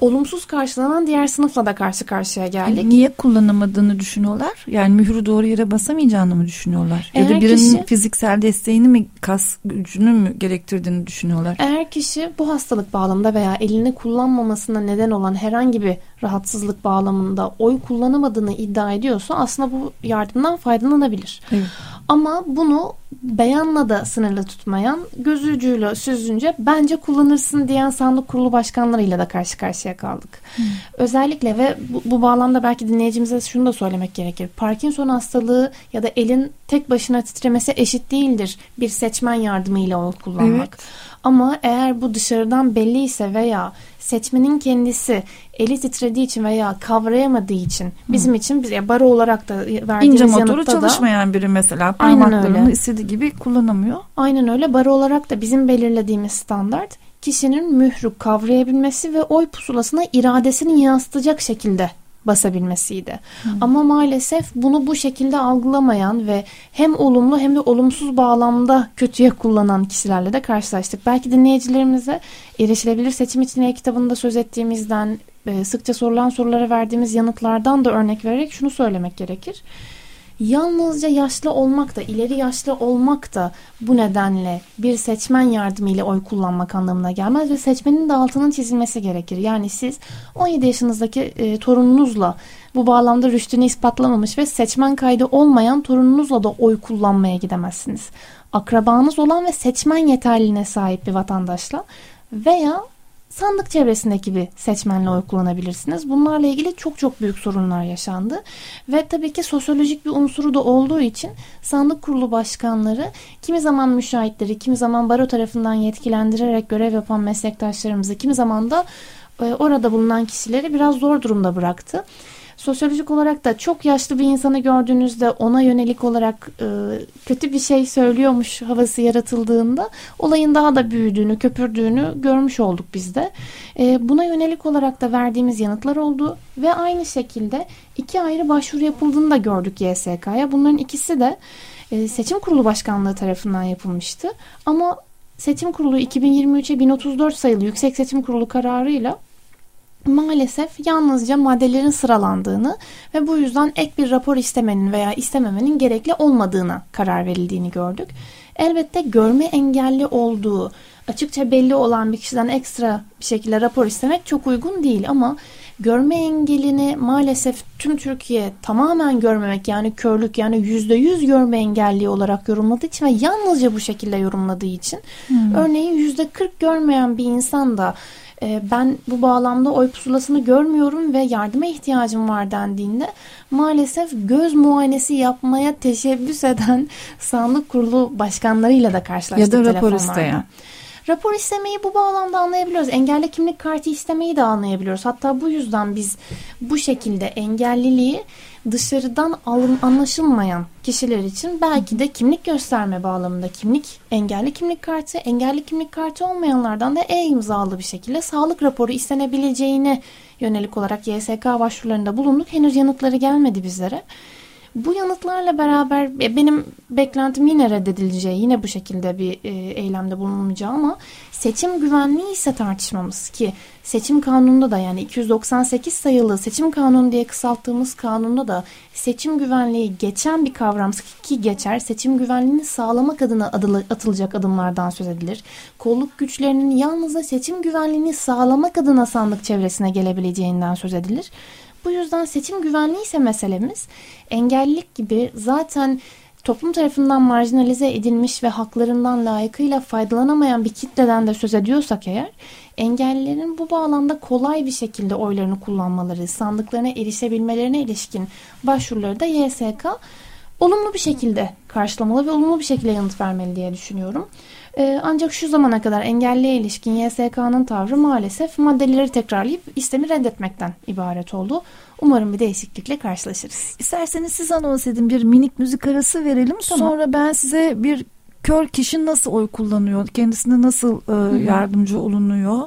olumsuz karşılanan diğer sınıfla da karşı karşıya geldik. Niye kullanamadığını düşünüyorlar? Yani mührü doğru yere basamayacağını mı düşünüyorlar? Eğer ya da birinin kişi- fiziksel desteğini mi kas gücünü mü gerektirdiğini düşünüyorlar? Eğer kişi bu hastalık bağlamında veya elini kullanmamasına neden olan herhangi bir rahatsızlık bağlamında oy kullanamadığını iddia ediyorsa aslında bu yardımdan faydalanabilir. Evet. Ama bunu beyanla da sınırlı tutmayan, göz ucuyla süzünce bence kullanırsın diyen sandık kurulu başkanlarıyla da karşı karşıya kaldık. Özellikle ve bu, bu bağlamda belki dinleyicimize şunu da söylemek gerekir. Parkinson hastalığı ya da elin tek başına titremesi eşit değildir bir seçmen yardımıyla oy kullanmak. Evet. Ama eğer bu dışarıdan belliyse veya seçmenin kendisi eli titrediği için veya kavrayamadığı için bizim için biz ya baro olarak da verdiğimiz İnce motoru da çalışmayan biri mesela parmaklarını istediği gibi kullanamıyor. Aynen öyle. Baro olarak da bizim belirlediğimiz standart kişinin mührü kavrayabilmesi ve oy pusulasına iradesini yansıtacak şekilde basabilmesiydi. Ama maalesef bunu bu şekilde algılamayan ve hem olumlu hem de olumsuz bağlamda kötüye kullanan kişilerle de karşılaştık. Belki dinleyicilerimize erişilebilir seçim için e-kitabında söz ettiğimizden e, sıkça sorulan sorulara verdiğimiz yanıtlardan da örnek vererek şunu söylemek gerekir. Yalnızca yaşlı olmak da, ileri yaşlı olmak da bu nedenle bir seçmen yardımıyla oy kullanmak anlamına gelmez ve seçmenin de altının çizilmesi gerekir. Yani siz 17 yaşınızdaki e, torununuzla bu bağlamda rüştünü ispatlamamış ve seçmen kaydı olmayan torununuzla da oy kullanmaya gidemezsiniz. Akrabanız olan ve seçmen yeterliliğine sahip bir vatandaşla veya sandık çevresindeki bir seçmenle oy kullanabilirsiniz. Bunlarla ilgili çok çok büyük sorunlar yaşandı. Ve tabii ki sosyolojik bir unsuru da olduğu için sandık kurulu başkanları kimi zaman müşahitleri, kimi zaman baro tarafından yetkilendirerek görev yapan meslektaşlarımızı, kimi zaman da e, orada bulunan kişileri biraz zor durumda bıraktı. Sosyolojik olarak da çok yaşlı bir insanı gördüğünüzde ona yönelik olarak e, kötü bir şey söylüyormuş havası yaratıldığında olayın daha da büyüdüğünü, köpürdüğünü görmüş olduk biz de. E, buna yönelik olarak da verdiğimiz yanıtlar oldu ve aynı şekilde iki ayrı başvuru yapıldığını da gördük YSK'ya. Bunların ikisi de e, seçim kurulu başkanlığı tarafından yapılmıştı. Ama seçim kurulu 2023'e 1034 sayılı Yüksek Seçim Kurulu kararıyla maalesef yalnızca maddelerin sıralandığını ve bu yüzden ek bir rapor istemenin veya istememenin gerekli olmadığına karar verildiğini gördük. Elbette görme engelli olduğu açıkça belli olan bir kişiden ekstra bir şekilde rapor istemek çok uygun değil ama görme engelini maalesef tüm Türkiye tamamen görmemek yani körlük yani yüzde yüz görme engelli olarak yorumladığı için ve yalnızca bu şekilde yorumladığı için örneğin yüzde kırk görmeyen bir insan da ben bu bağlamda oy pusulasını görmüyorum ve yardıma ihtiyacım var dendiğinde maalesef göz muayenesi yapmaya teşebbüs eden [laughs] sağlık kurulu başkanlarıyla da karşılaştık. Ya da rapor isteyen. Rapor istemeyi bu bağlamda anlayabiliyoruz. Engelli kimlik kartı istemeyi de anlayabiliyoruz. Hatta bu yüzden biz bu şekilde engelliliği dışarıdan anlaşılmayan kişiler için belki de kimlik gösterme bağlamında kimlik, engelli kimlik kartı, engelli kimlik kartı olmayanlardan da e-imzalı bir şekilde sağlık raporu istenebileceğine yönelik olarak YSK başvurularında bulunduk. Henüz yanıtları gelmedi bizlere. Bu yanıtlarla beraber e, benim beklentim yine reddedileceği, yine bu şekilde bir e, eylemde bulunmayacağı ama seçim güvenliği ise tartışmamız ki seçim kanununda da yani 298 sayılı seçim kanunu diye kısalttığımız kanunda da seçim güvenliği geçen bir kavram ki geçer. Seçim güvenliğini sağlamak adına atılacak adımlardan söz edilir. Kolluk güçlerinin yalnızca seçim güvenliğini sağlamak adına sandık çevresine gelebileceğinden söz edilir. Bu yüzden seçim güvenliği ise meselemiz engellilik gibi zaten toplum tarafından marjinalize edilmiş ve haklarından layıkıyla faydalanamayan bir kitleden de söz ediyorsak eğer engellilerin bu bağlamda kolay bir şekilde oylarını kullanmaları, sandıklarına erişebilmelerine ilişkin başvuruları da YSK olumlu bir şekilde karşılamalı ve olumlu bir şekilde yanıt vermeli diye düşünüyorum. Ee, ancak şu zamana kadar engelliye ilişkin YSK'nın tavrı maalesef maddeleri tekrarlayıp istemi reddetmekten ibaret oldu. Umarım bir değişiklikle karşılaşırız. İsterseniz siz anons edin bir minik müzik arası verelim. Tamam. Sonra ben size bir kör kişi nasıl oy kullanıyor, kendisine nasıl e, yardımcı olunuyor,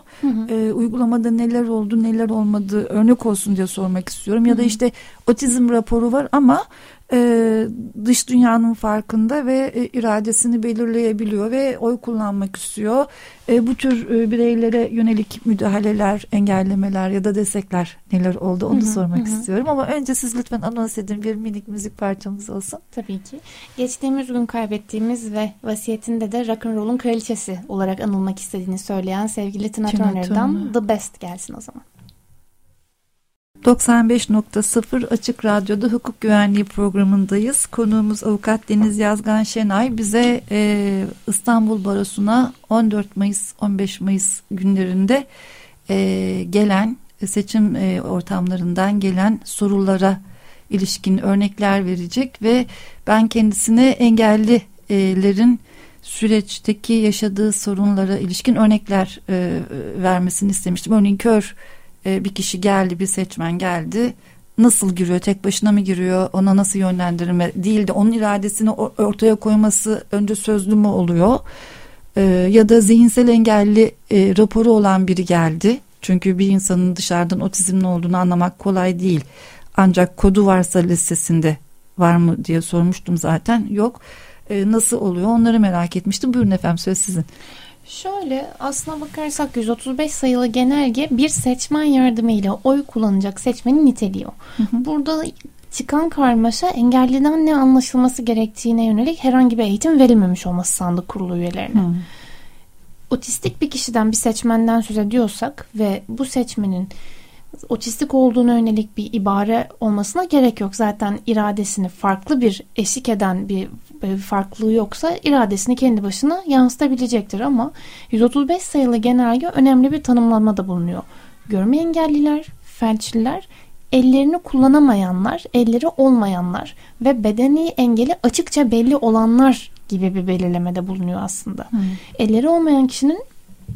e, uygulamada neler oldu, neler olmadı örnek olsun diye sormak istiyorum. Ya da işte otizm raporu var ama e, dış dünyanın farkında ve e, iradesini belirleyebiliyor ve oy kullanmak istiyor. E, bu tür e, bireylere yönelik müdahaleler, engellemeler ya da destekler neler oldu onu hı hı, sormak hı. istiyorum. Ama önce siz lütfen anons edin bir minik müzik parçamız olsun. Tabii ki. Geçtiğimiz gün kaybettiğimiz ve vasiyetinde de rock'n'roll'un kraliçesi olarak anılmak istediğini söyleyen sevgili Tina Turner'dan The Best gelsin o zaman. 95.0 Açık Radyo'da hukuk güvenliği programındayız. Konuğumuz avukat Deniz Yazgan Şenay bize e, İstanbul Barosu'na 14 Mayıs 15 Mayıs günlerinde e, gelen seçim e, ortamlarından gelen sorulara ilişkin örnekler verecek ve ben kendisine engellilerin süreçteki yaşadığı sorunlara ilişkin örnekler e, vermesini istemiştim. Örneğin kör e, bir kişi geldi bir seçmen geldi. Nasıl giriyor tek başına mı giriyor ona nasıl yönlendirme değil de onun iradesini ortaya koyması önce sözlü mü oluyor? E, ya da zihinsel engelli e, raporu olan biri geldi. Çünkü bir insanın dışarıdan otizmli olduğunu anlamak kolay değil. Ancak kodu varsa listesinde var mı diye sormuştum zaten. Yok. E, nasıl oluyor? Onları merak etmiştim. Buyurun efendim söz sizin. Şöyle aslına bakarsak 135 sayılı genelge bir seçmen yardımıyla oy kullanacak seçmeni niteliyor. Hı hı. Burada çıkan karmaşa engelliden ne anlaşılması gerektiğine yönelik herhangi bir eğitim verilmemiş olması sandık kurulu üyelerine. Hı. Otistik bir kişiden bir seçmenden söz ediyorsak ve bu seçmenin otistik olduğuna yönelik bir ibare olmasına gerek yok. Zaten iradesini farklı bir eşlik eden bir farklılığı yoksa iradesini kendi başına yansıtabilecektir ama 135 sayılı genelge önemli bir tanımlamada bulunuyor. Görme engelliler, felçliler, ellerini kullanamayanlar, elleri olmayanlar ve bedeni engeli açıkça belli olanlar gibi bir belirlemede bulunuyor aslında. Hmm. Elleri olmayan kişinin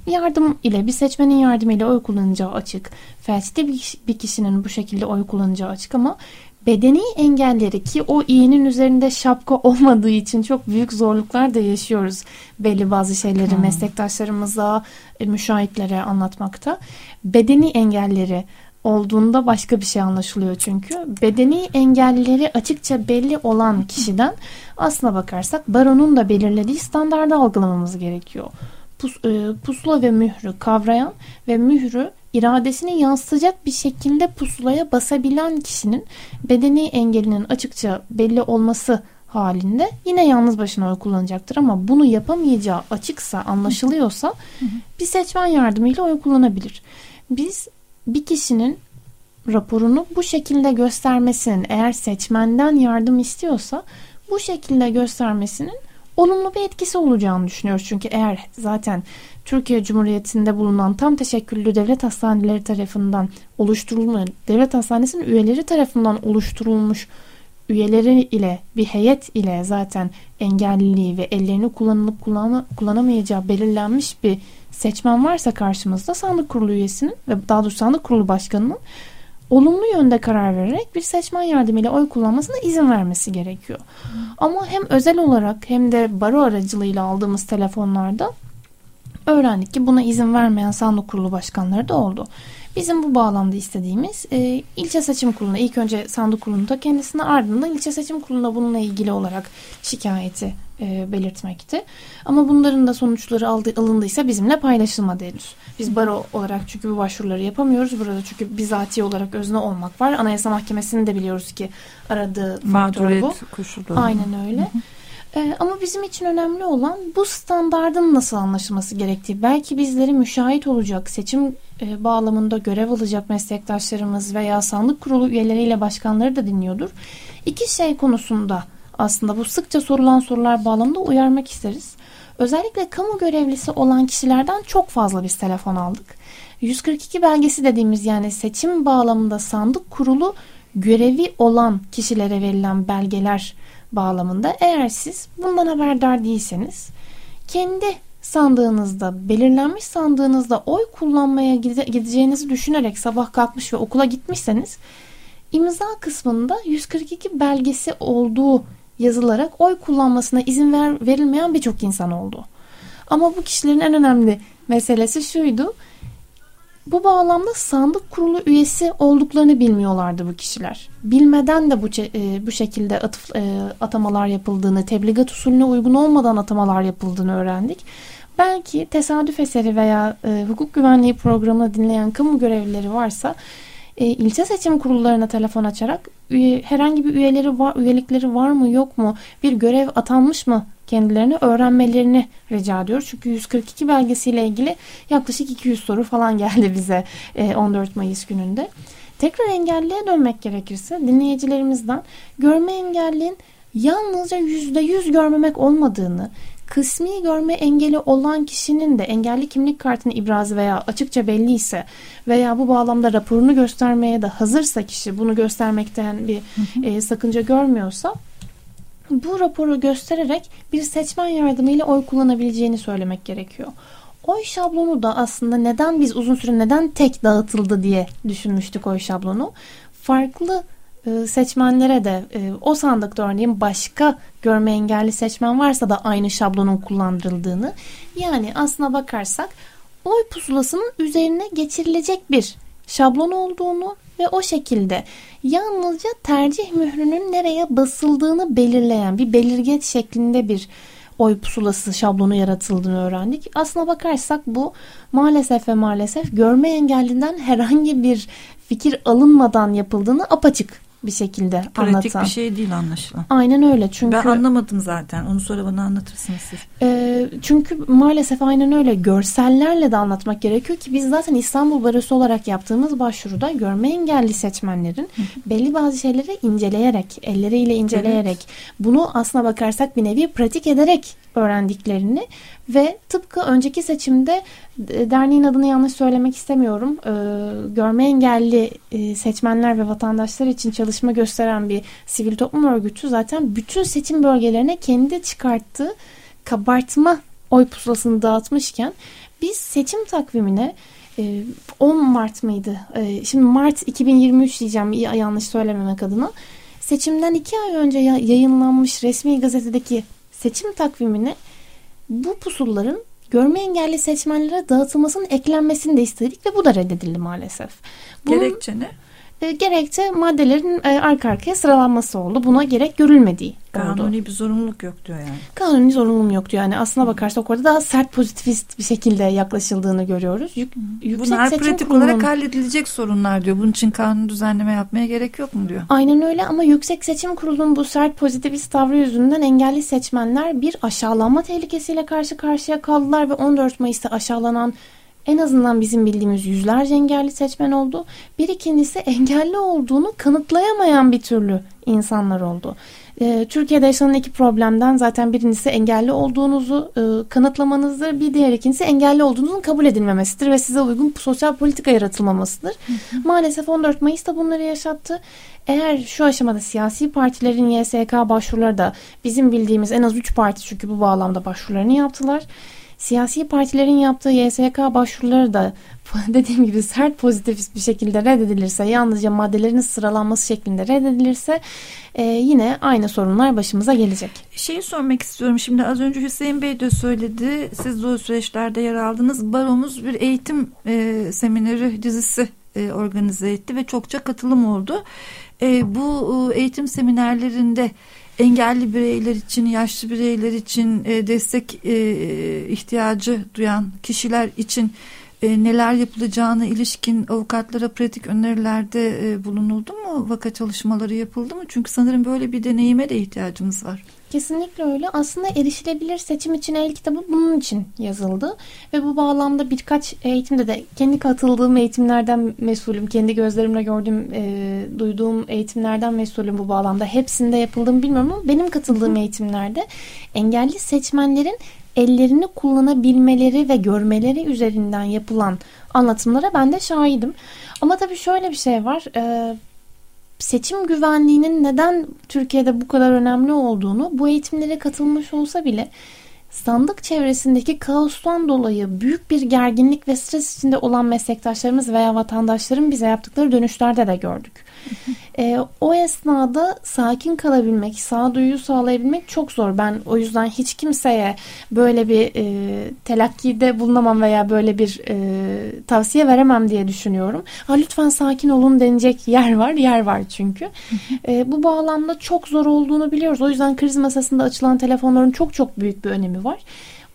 yardım ile bir seçmenin yardımıyla oy kullanacağı açık. Felçli bir kişinin bu şekilde oy kullanacağı açık ama bedeni engelleri ki o iğnenin üzerinde şapka olmadığı için çok büyük zorluklar da yaşıyoruz. Belli bazı şeyleri hmm. meslektaşlarımıza, e, müşahitlere anlatmakta. Bedeni engelleri olduğunda başka bir şey anlaşılıyor çünkü. Bedeni engelleri açıkça belli olan kişiden aslına bakarsak baronun da belirlediği standarda algılamamız gerekiyor. Pus, e, pusula ve mührü kavrayan ve mührü iradesini yansıtacak bir şekilde pusulaya basabilen kişinin bedeni engelinin açıkça belli olması halinde yine yalnız başına oy kullanacaktır ama bunu yapamayacağı açıksa anlaşılıyorsa bir seçmen yardımıyla oy kullanabilir. Biz bir kişinin raporunu bu şekilde göstermesinin eğer seçmenden yardım istiyorsa bu şekilde göstermesinin olumlu bir etkisi olacağını düşünüyoruz. Çünkü eğer zaten Türkiye Cumhuriyeti'nde bulunan tam teşekküllü devlet hastaneleri tarafından oluşturulmuş, devlet hastanesinin üyeleri tarafından oluşturulmuş üyeleri ile bir heyet ile zaten engelliliği ve ellerini kullanılıp kullanamayacağı belirlenmiş bir seçmen varsa karşımızda sandık kurulu üyesinin ve daha doğrusu sandık kurulu başkanının olumlu yönde karar vererek bir seçmen yardımıyla oy kullanmasına izin vermesi gerekiyor. Ama hem özel olarak hem de baro aracılığıyla aldığımız telefonlarda öğrendik ki buna izin vermeyen sandık kurulu başkanları da oldu. Bizim bu bağlamda istediğimiz e, ilçe seçim kuruluna ilk önce sandık kurulunda kendisine ardından ilçe seçim kuruluna bununla ilgili olarak şikayeti e, belirtmekti. Ama bunların da sonuçları aldı, alındıysa bizimle paylaşılmadı henüz. Biz baro olarak çünkü bu başvuruları yapamıyoruz. Burada çünkü bizatihi olarak özne olmak var. Anayasa Mahkemesi'nin de biliyoruz ki aradığı faktör bu. koşulu. Aynen öyle. Hı hı. Ee, ama bizim için önemli olan bu standardın nasıl anlaşılması gerektiği. Belki bizleri müşahit olacak, seçim e, bağlamında görev alacak meslektaşlarımız veya sandık kurulu üyeleriyle başkanları da dinliyordur. İki şey konusunda aslında bu sıkça sorulan sorular bağlamında uyarmak isteriz. Özellikle kamu görevlisi olan kişilerden çok fazla biz telefon aldık. 142 belgesi dediğimiz yani seçim bağlamında sandık kurulu görevi olan kişilere verilen belgeler bağlamında eğer siz bundan haberdar değilseniz kendi sandığınızda belirlenmiş sandığınızda oy kullanmaya gideceğinizi düşünerek sabah kalkmış ve okula gitmişseniz imza kısmında 142 belgesi olduğu yazılarak oy kullanmasına izin ver, verilmeyen birçok insan oldu. Ama bu kişilerin en önemli meselesi şuydu. Bu bağlamda sandık kurulu üyesi olduklarını bilmiyorlardı bu kişiler. Bilmeden de bu e, bu şekilde atıf, e, atamalar yapıldığını, tebligat usulüne uygun olmadan atamalar yapıldığını öğrendik. Belki tesadüf eseri veya e, hukuk güvenliği programını dinleyen kamu görevlileri varsa e, ilçe seçim kurullarına telefon açarak üye, herhangi bir üyeleri var, üyelikleri var mı yok mu bir görev atanmış mı kendilerini öğrenmelerini rica ediyoruz. Çünkü 142 belgesiyle ilgili yaklaşık 200 soru falan geldi bize 14 e, Mayıs gününde. Tekrar engelliye dönmek gerekirse dinleyicilerimizden görme engellinin yalnızca %100 görmemek olmadığını, kısmi görme engeli olan kişinin de engelli kimlik kartını ibrazı veya açıkça belli ise veya bu bağlamda raporunu göstermeye de hazırsa kişi bunu göstermekten bir E, sakınca görmüyorsa bu raporu göstererek bir seçmen yardımıyla oy kullanabileceğini söylemek gerekiyor. Oy şablonu da aslında neden biz uzun süre neden tek dağıtıldı diye düşünmüştük oy şablonu. Farklı seçmenlere de e, o sandıkta örneğin başka görme engelli seçmen varsa da aynı şablonun kullandırıldığını yani aslına bakarsak oy pusulasının üzerine geçirilecek bir şablon olduğunu ve o şekilde yalnızca tercih mührünün nereye basıldığını belirleyen bir belirgeç şeklinde bir oy pusulası şablonu yaratıldığını öğrendik. Aslına bakarsak bu maalesef ve maalesef görme engellinden herhangi bir fikir alınmadan yapıldığını apaçık bir şekilde Pratik anlatan. Pratik bir şey değil anlaşılan. Aynen öyle çünkü. Ben anlamadım zaten onu sonra bana anlatırsınız siz. E, çünkü maalesef aynen öyle görsellerle de anlatmak gerekiyor ki biz zaten İstanbul Barosu olarak yaptığımız başvuruda görme engelli seçmenlerin belli bazı şeyleri inceleyerek, elleriyle inceleyerek evet. bunu aslına bakarsak bir nevi pratik ederek öğrendiklerini ve tıpkı önceki seçimde e, derneğin adını yanlış söylemek istemiyorum. E, görme engelli e, seçmenler ve vatandaşlar için çalışma gösteren bir sivil toplum örgütü zaten bütün seçim bölgelerine kendi çıkarttığı kabartma oy pusulasını dağıtmışken biz seçim takvimine 10 Mart mıydı? Şimdi Mart 2023 diyeceğim yanlış söylememek adına. Seçimden iki ay önce yayınlanmış resmi gazetedeki seçim takvimine bu pusulların görme engelli seçmenlere dağıtılmasının eklenmesini de istedik ve bu da reddedildi maalesef. Bunun, Gerekçe ne? E, gerekçe maddelerin e, arka arkaya sıralanması oldu. Buna gerek görülmediği Kanuni oldu. bir zorunluluk yok diyor yani. Kanuni zorunluluğum yok diyor. Yani aslına bakarsak orada daha sert pozitivist bir şekilde yaklaşıldığını görüyoruz. Yük, yüksek Bunlar pratik kurulunun... olarak halledilecek sorunlar diyor. Bunun için kanun düzenleme yapmaya gerek yok mu diyor. Aynen öyle ama Yüksek Seçim Kurulu'nun bu sert pozitivist tavrı yüzünden engelli seçmenler bir aşağılanma tehlikesiyle karşı karşıya kaldılar ve 14 Mayıs'ta aşağılanan en azından bizim bildiğimiz yüzlerce engelli seçmen oldu. Bir ikincisi engelli olduğunu kanıtlayamayan bir türlü insanlar oldu. Ee, Türkiye'de yaşanan iki problemden zaten birincisi engelli olduğunuzu e, kanıtlamanızdır. Bir diğer ikincisi engelli olduğunuzun kabul edilmemesidir ve size uygun sosyal politika yaratılmamasıdır. Hı hı. Maalesef 14 Mayıs'ta bunları yaşattı. Eğer şu aşamada siyasi partilerin YSK başvuruları da bizim bildiğimiz en az 3 parti çünkü bu bağlamda başvurularını yaptılar siyasi partilerin yaptığı YSK başvuruları da [laughs] dediğim gibi sert pozitif bir şekilde reddedilirse yalnızca maddelerin sıralanması şeklinde reddedilirse e, yine aynı sorunlar başımıza gelecek. Şeyi sormak istiyorum şimdi az önce Hüseyin Bey de söyledi siz de o süreçlerde yer aldınız baromuz bir eğitim e, semineri dizisi e, organize etti ve çokça katılım oldu. E, bu e, eğitim seminerlerinde engelli bireyler için, yaşlı bireyler için e, destek e, ihtiyacı duyan kişiler için e, neler yapılacağına ilişkin avukatlara pratik önerilerde e, bulunuldu mu? Vaka çalışmaları yapıldı mı? Çünkü sanırım böyle bir deneyime de ihtiyacımız var. Kesinlikle öyle. Aslında erişilebilir seçim için el kitabı bunun için yazıldı. Ve bu bağlamda birkaç eğitimde de kendi katıldığım eğitimlerden mesulüm. Kendi gözlerimle gördüğüm, e, duyduğum eğitimlerden mesulüm bu bağlamda. Hepsinde yapıldığını bilmiyorum ama benim katıldığım eğitimlerde engelli seçmenlerin ellerini kullanabilmeleri ve görmeleri üzerinden yapılan anlatımlara ben de şahidim. Ama tabii şöyle bir şey var. Ee, seçim güvenliğinin neden Türkiye'de bu kadar önemli olduğunu bu eğitimlere katılmış olsa bile sandık çevresindeki kaostan dolayı büyük bir gerginlik ve stres içinde olan meslektaşlarımız veya vatandaşların bize yaptıkları dönüşlerde de gördük. [laughs] E, o esnada sakin kalabilmek, sağduyuyu sağlayabilmek çok zor. Ben o yüzden hiç kimseye böyle bir e, telakkide bulunamam veya böyle bir e, tavsiye veremem diye düşünüyorum. Ha, lütfen sakin olun denecek yer var, yer var çünkü. [laughs] E, bu bağlamda çok zor olduğunu biliyoruz. O yüzden kriz masasında açılan telefonların çok çok büyük bir önemi var.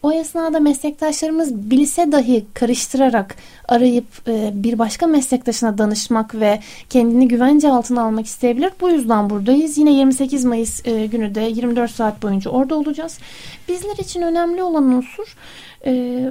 O esnada meslektaşlarımız bilse dahi karıştırarak arayıp e, bir başka meslektaşına danışmak ve kendini güvence altına almak isteyebilir. Bu yüzden buradayız. Yine 28 Mayıs e, günü de 24 saat boyunca orada olacağız. Bizler için önemli olan unsur e,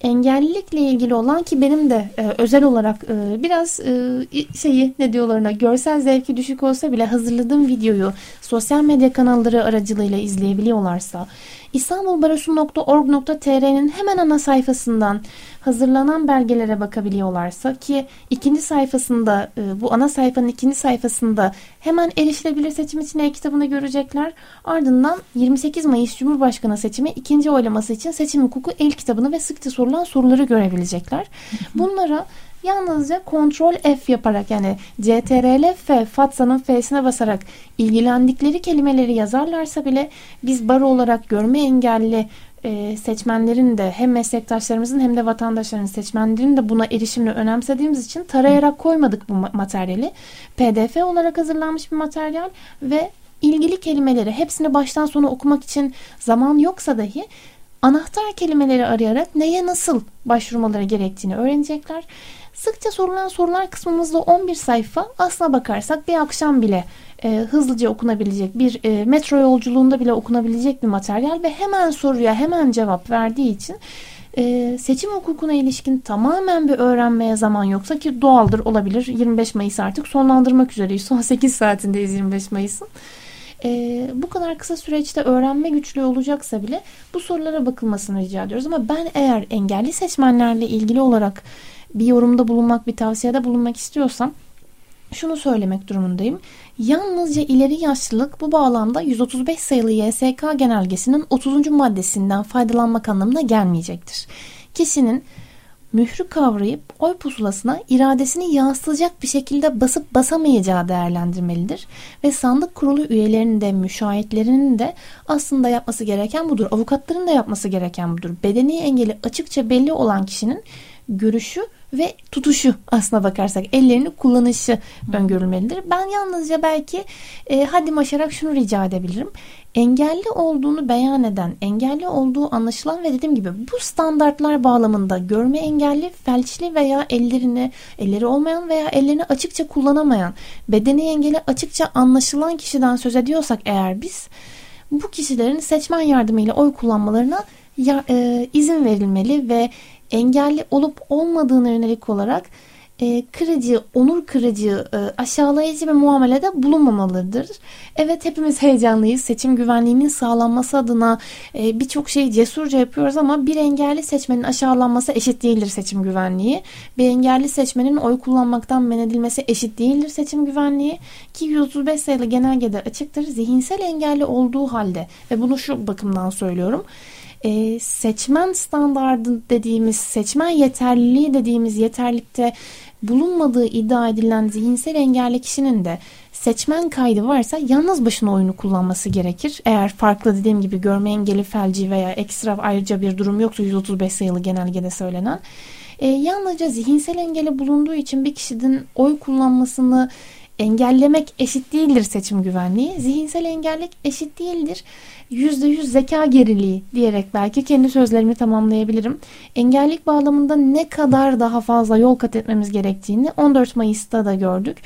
engellilikle ilgili olan ki benim de e, özel olarak e, biraz e, şeyi ne diyorlar görsel zevki düşük olsa bile hazırladığım videoyu sosyal medya kanalları aracılığıyla izleyebiliyorlarsa İstanbulbarosu.org.tr'nin hemen ana sayfasından hazırlanan belgelere bakabiliyorlarsa ki ikinci sayfasında e, bu ana sayfanın ikinci sayfasında hemen erişilebilir seçim için e-kitabını görecekler. Ardından 28 Mayıs Cumhurbaşkanı seçimi ikinci oylaması için seçim hukuku el kitabını ve sıkça sorulan soruları görebilecekler. Bunlara yalnızca kontrol F yaparak yani CTRL F Fatsa'nın F'sine basarak ilgilendikleri kelimeleri yazarlarsa bile biz baro olarak görme engelli e, seçmenlerin de hem meslektaşlarımızın hem de vatandaşların seçmenlerin de buna erişimini önemsediğimiz için tarayarak koymadık bu materyali. PDF olarak hazırlanmış bir materyal ve ilgili kelimeleri hepsini baştan sona okumak için zaman yoksa dahi anahtar kelimeleri arayarak neye nasıl başvurmaları gerektiğini öğrenecekler. Sıkça sorulan sorular kısmımızda 11 sayfa aslına bakarsak bir akşam bile e, hızlıca okunabilecek bir e, metro yolculuğunda bile okunabilecek bir materyal ve hemen soruya hemen cevap verdiği için e, seçim hukukuna ilişkin tamamen bir öğrenmeye zaman yoksa ki doğaldır olabilir 25 Mayıs artık sonlandırmak üzereyiz son [laughs] 8 saatindeyiz 25 Mayıs'ın. E, bu kadar kısa süreçte öğrenme güçlüğü olacaksa bile bu sorulara bakılmasını rica ediyoruz. Ama ben eğer engelli seçmenlerle ilgili olarak bir yorumda bulunmak, bir tavsiyede bulunmak istiyorsam şunu söylemek durumundayım. Yalnızca ileri yaşlılık bu bağlamda 135 sayılı YSK genelgesinin 30. maddesinden faydalanmak anlamına gelmeyecektir. Kişinin mührü kavrayıp oy pusulasına iradesini yansıtacak bir şekilde basıp basamayacağı değerlendirmelidir. Ve sandık kurulu üyelerinin de müşahitlerinin de aslında yapması gereken budur. Avukatların da yapması gereken budur. Bedeni engeli açıkça belli olan kişinin görüşü ve tutuşu aslına bakarsak ellerini kullanışı öngörülmelidir. Ben yalnızca belki e, haddim aşarak şunu rica edebilirim. Engelli olduğunu beyan eden, engelli olduğu anlaşılan ve dediğim gibi bu standartlar bağlamında görme engelli, felçli veya ellerini, elleri olmayan veya ellerini açıkça kullanamayan, bedeni engeli açıkça anlaşılan kişiden söz ediyorsak eğer biz bu kişilerin seçmen yardımıyla oy kullanmalarına ya, e, izin verilmeli ve engelli olup olmadığına yönelik olarak e, kırıcı, onur kırıcı, e, aşağılayıcı bir muamelede bulunmamalıdır. Evet hepimiz heyecanlıyız. Seçim güvenliğinin sağlanması adına e, birçok şeyi cesurca yapıyoruz ama bir engelli seçmenin aşağılanması eşit değildir seçim güvenliği. Bir engelli seçmenin oy kullanmaktan men edilmesi eşit değildir seçim güvenliği. Ki 135 sayılı genelgede açıktır. Zihinsel engelli olduğu halde ve bunu şu bakımdan söylüyorum e, seçmen standardı dediğimiz, seçmen yeterliliği dediğimiz yeterlikte bulunmadığı iddia edilen zihinsel engelli kişinin de seçmen kaydı varsa yalnız başına oyunu kullanması gerekir. Eğer farklı dediğim gibi görme engeli felci veya ekstra ayrıca bir durum yoksa 135 sayılı genelgede söylenen. E, yalnızca zihinsel engeli bulunduğu için bir kişinin oy kullanmasını engellemek eşit değildir seçim güvenliği. Zihinsel engellik eşit değildir. %100 zeka geriliği diyerek belki kendi sözlerimi tamamlayabilirim. Engellik bağlamında ne kadar daha fazla yol kat etmemiz gerektiğini 14 Mayıs'ta da gördük.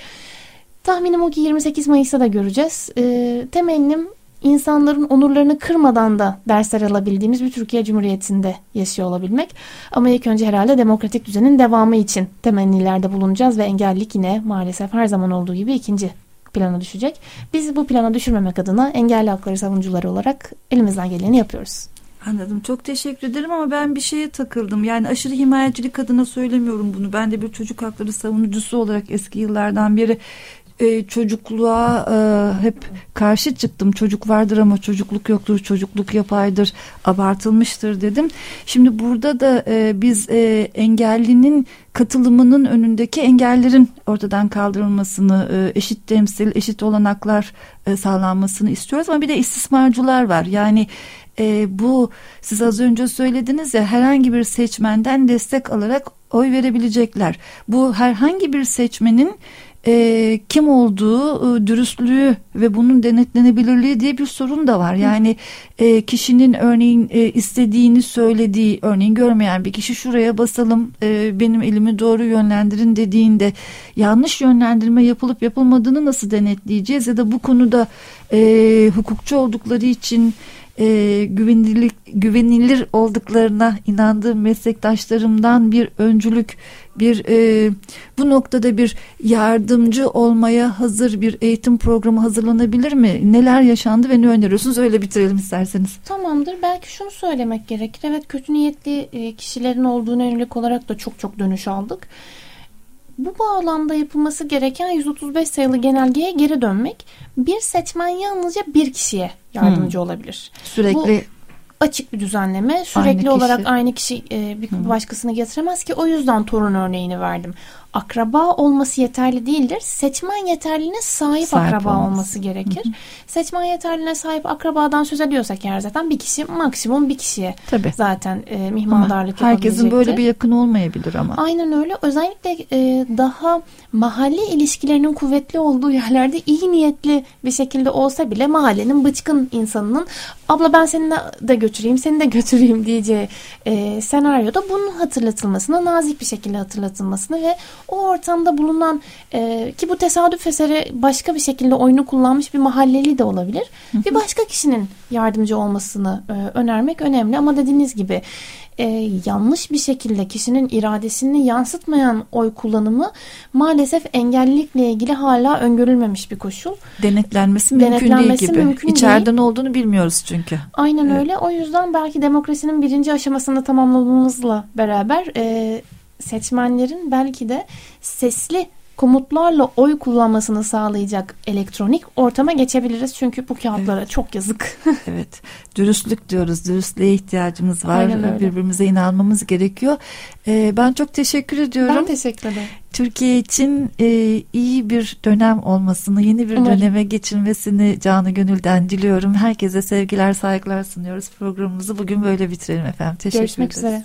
Tahminim o ki 28 Mayıs'ta da göreceğiz. E, temennim insanların onurlarını kırmadan da dersler alabildiğimiz bir Türkiye Cumhuriyeti'nde yaşıyor olabilmek. Ama ilk önce herhalde demokratik düzenin devamı için temennilerde bulunacağız ve engellik yine maalesef her zaman olduğu gibi ikinci plana düşecek. Biz bu plana düşürmemek adına engelli hakları savunucuları olarak elimizden geleni yapıyoruz. Anladım. Çok teşekkür ederim ama ben bir şeye takıldım. Yani aşırı himayecilik adına söylemiyorum bunu. Ben de bir çocuk hakları savunucusu olarak eski yıllardan beri e, çocukluğa e, hep karşı çıktım. Çocuk vardır ama çocukluk yoktur, çocukluk yapaydır, abartılmıştır dedim. Şimdi burada da e, biz engellinin katılımının önündeki engellerin ortadan kaldırılmasını, eşit temsil, eşit olanaklar sağlanmasını istiyoruz ama bir de istismarcılar var. Yani bu siz az önce söylediniz ya herhangi bir seçmenden destek alarak oy verebilecekler. Bu herhangi bir seçmenin e, kim olduğu, e, dürüstlüğü ve bunun denetlenebilirliği diye bir sorun da var. Yani e, kişinin örneğin e, istediğini söylediği, örneğin görmeyen bir kişi şuraya basalım, e, benim elimi doğru yönlendirin dediğinde yanlış yönlendirme yapılıp yapılmadığını nasıl denetleyeceğiz ya da bu konuda e, hukukçu oldukları için e, güvenilir, güvenilir olduklarına inandığım meslektaşlarımdan bir öncülük, bir e, bu noktada bir yardımcı olmaya hazır bir eğitim programı hazırlanabilir mi? Neler yaşandı ve ne öneriyorsunuz? Öyle bitirelim isterseniz. Tamamdır. Belki şunu söylemek gerekir. Evet kötü niyetli e, kişilerin olduğuna yönelik olarak da çok çok dönüş aldık. Bu bağlamda yapılması gereken 135 sayılı genelgeye geri dönmek. Bir seçmen yalnızca bir kişiye yardımcı hmm. olabilir. Sürekli Bu, açık bir düzenleme. Sürekli aynı olarak kişi. aynı kişi e, bir Hı. başkasını getiremez ki o yüzden torun örneğini verdim akraba olması yeterli değildir. Seçmen yeterliğine sahip, sahip akraba olması, olması gerekir. Hı hı. Seçmen yeterliğine sahip akrabadan söz ediyorsak eğer zaten bir kişi maksimum bir kişiye Tabii. zaten e, mihmandarlık ama Herkesin böyle bir yakın olmayabilir ama. Aynen öyle. Özellikle e, daha mahalle ilişkilerinin kuvvetli olduğu yerlerde iyi niyetli bir şekilde olsa bile mahallenin bıçkın insanının abla ben seni de götüreyim seni de götüreyim diyeceği e, senaryoda bunun hatırlatılmasını nazik bir şekilde hatırlatılmasını ve o ortamda bulunan e, ki bu tesadüf eseri başka bir şekilde oyunu kullanmış bir mahalleli de olabilir. Bir başka kişinin yardımcı olmasını e, önermek önemli ama dediğiniz gibi e, yanlış bir şekilde kişinin iradesini yansıtmayan oy kullanımı maalesef engellilikle ilgili hala öngörülmemiş bir koşul. Denetlenmesi mümkün Denetlenmesi değil gibi. Mümkün İçeriden değil. olduğunu bilmiyoruz çünkü. Aynen evet. öyle. O yüzden belki demokrasinin birinci aşamasını tamamlamamızla beraber e, seçmenlerin belki de sesli komutlarla oy kullanmasını sağlayacak elektronik ortama geçebiliriz. Çünkü bu kağıtlara evet. çok yazık. [laughs] evet. Dürüstlük diyoruz. Dürüstlüğe ihtiyacımız var. Birbirimize inanmamız gerekiyor. Ee, ben çok teşekkür ediyorum. Ben teşekkür ederim. Türkiye için e, iyi bir dönem olmasını, yeni bir Umarım. döneme geçilmesini canı gönülden diliyorum. Herkese sevgiler, saygılar sunuyoruz programımızı. Bugün böyle bitirelim efendim. Teşekkür Görüşmek ederiz. üzere.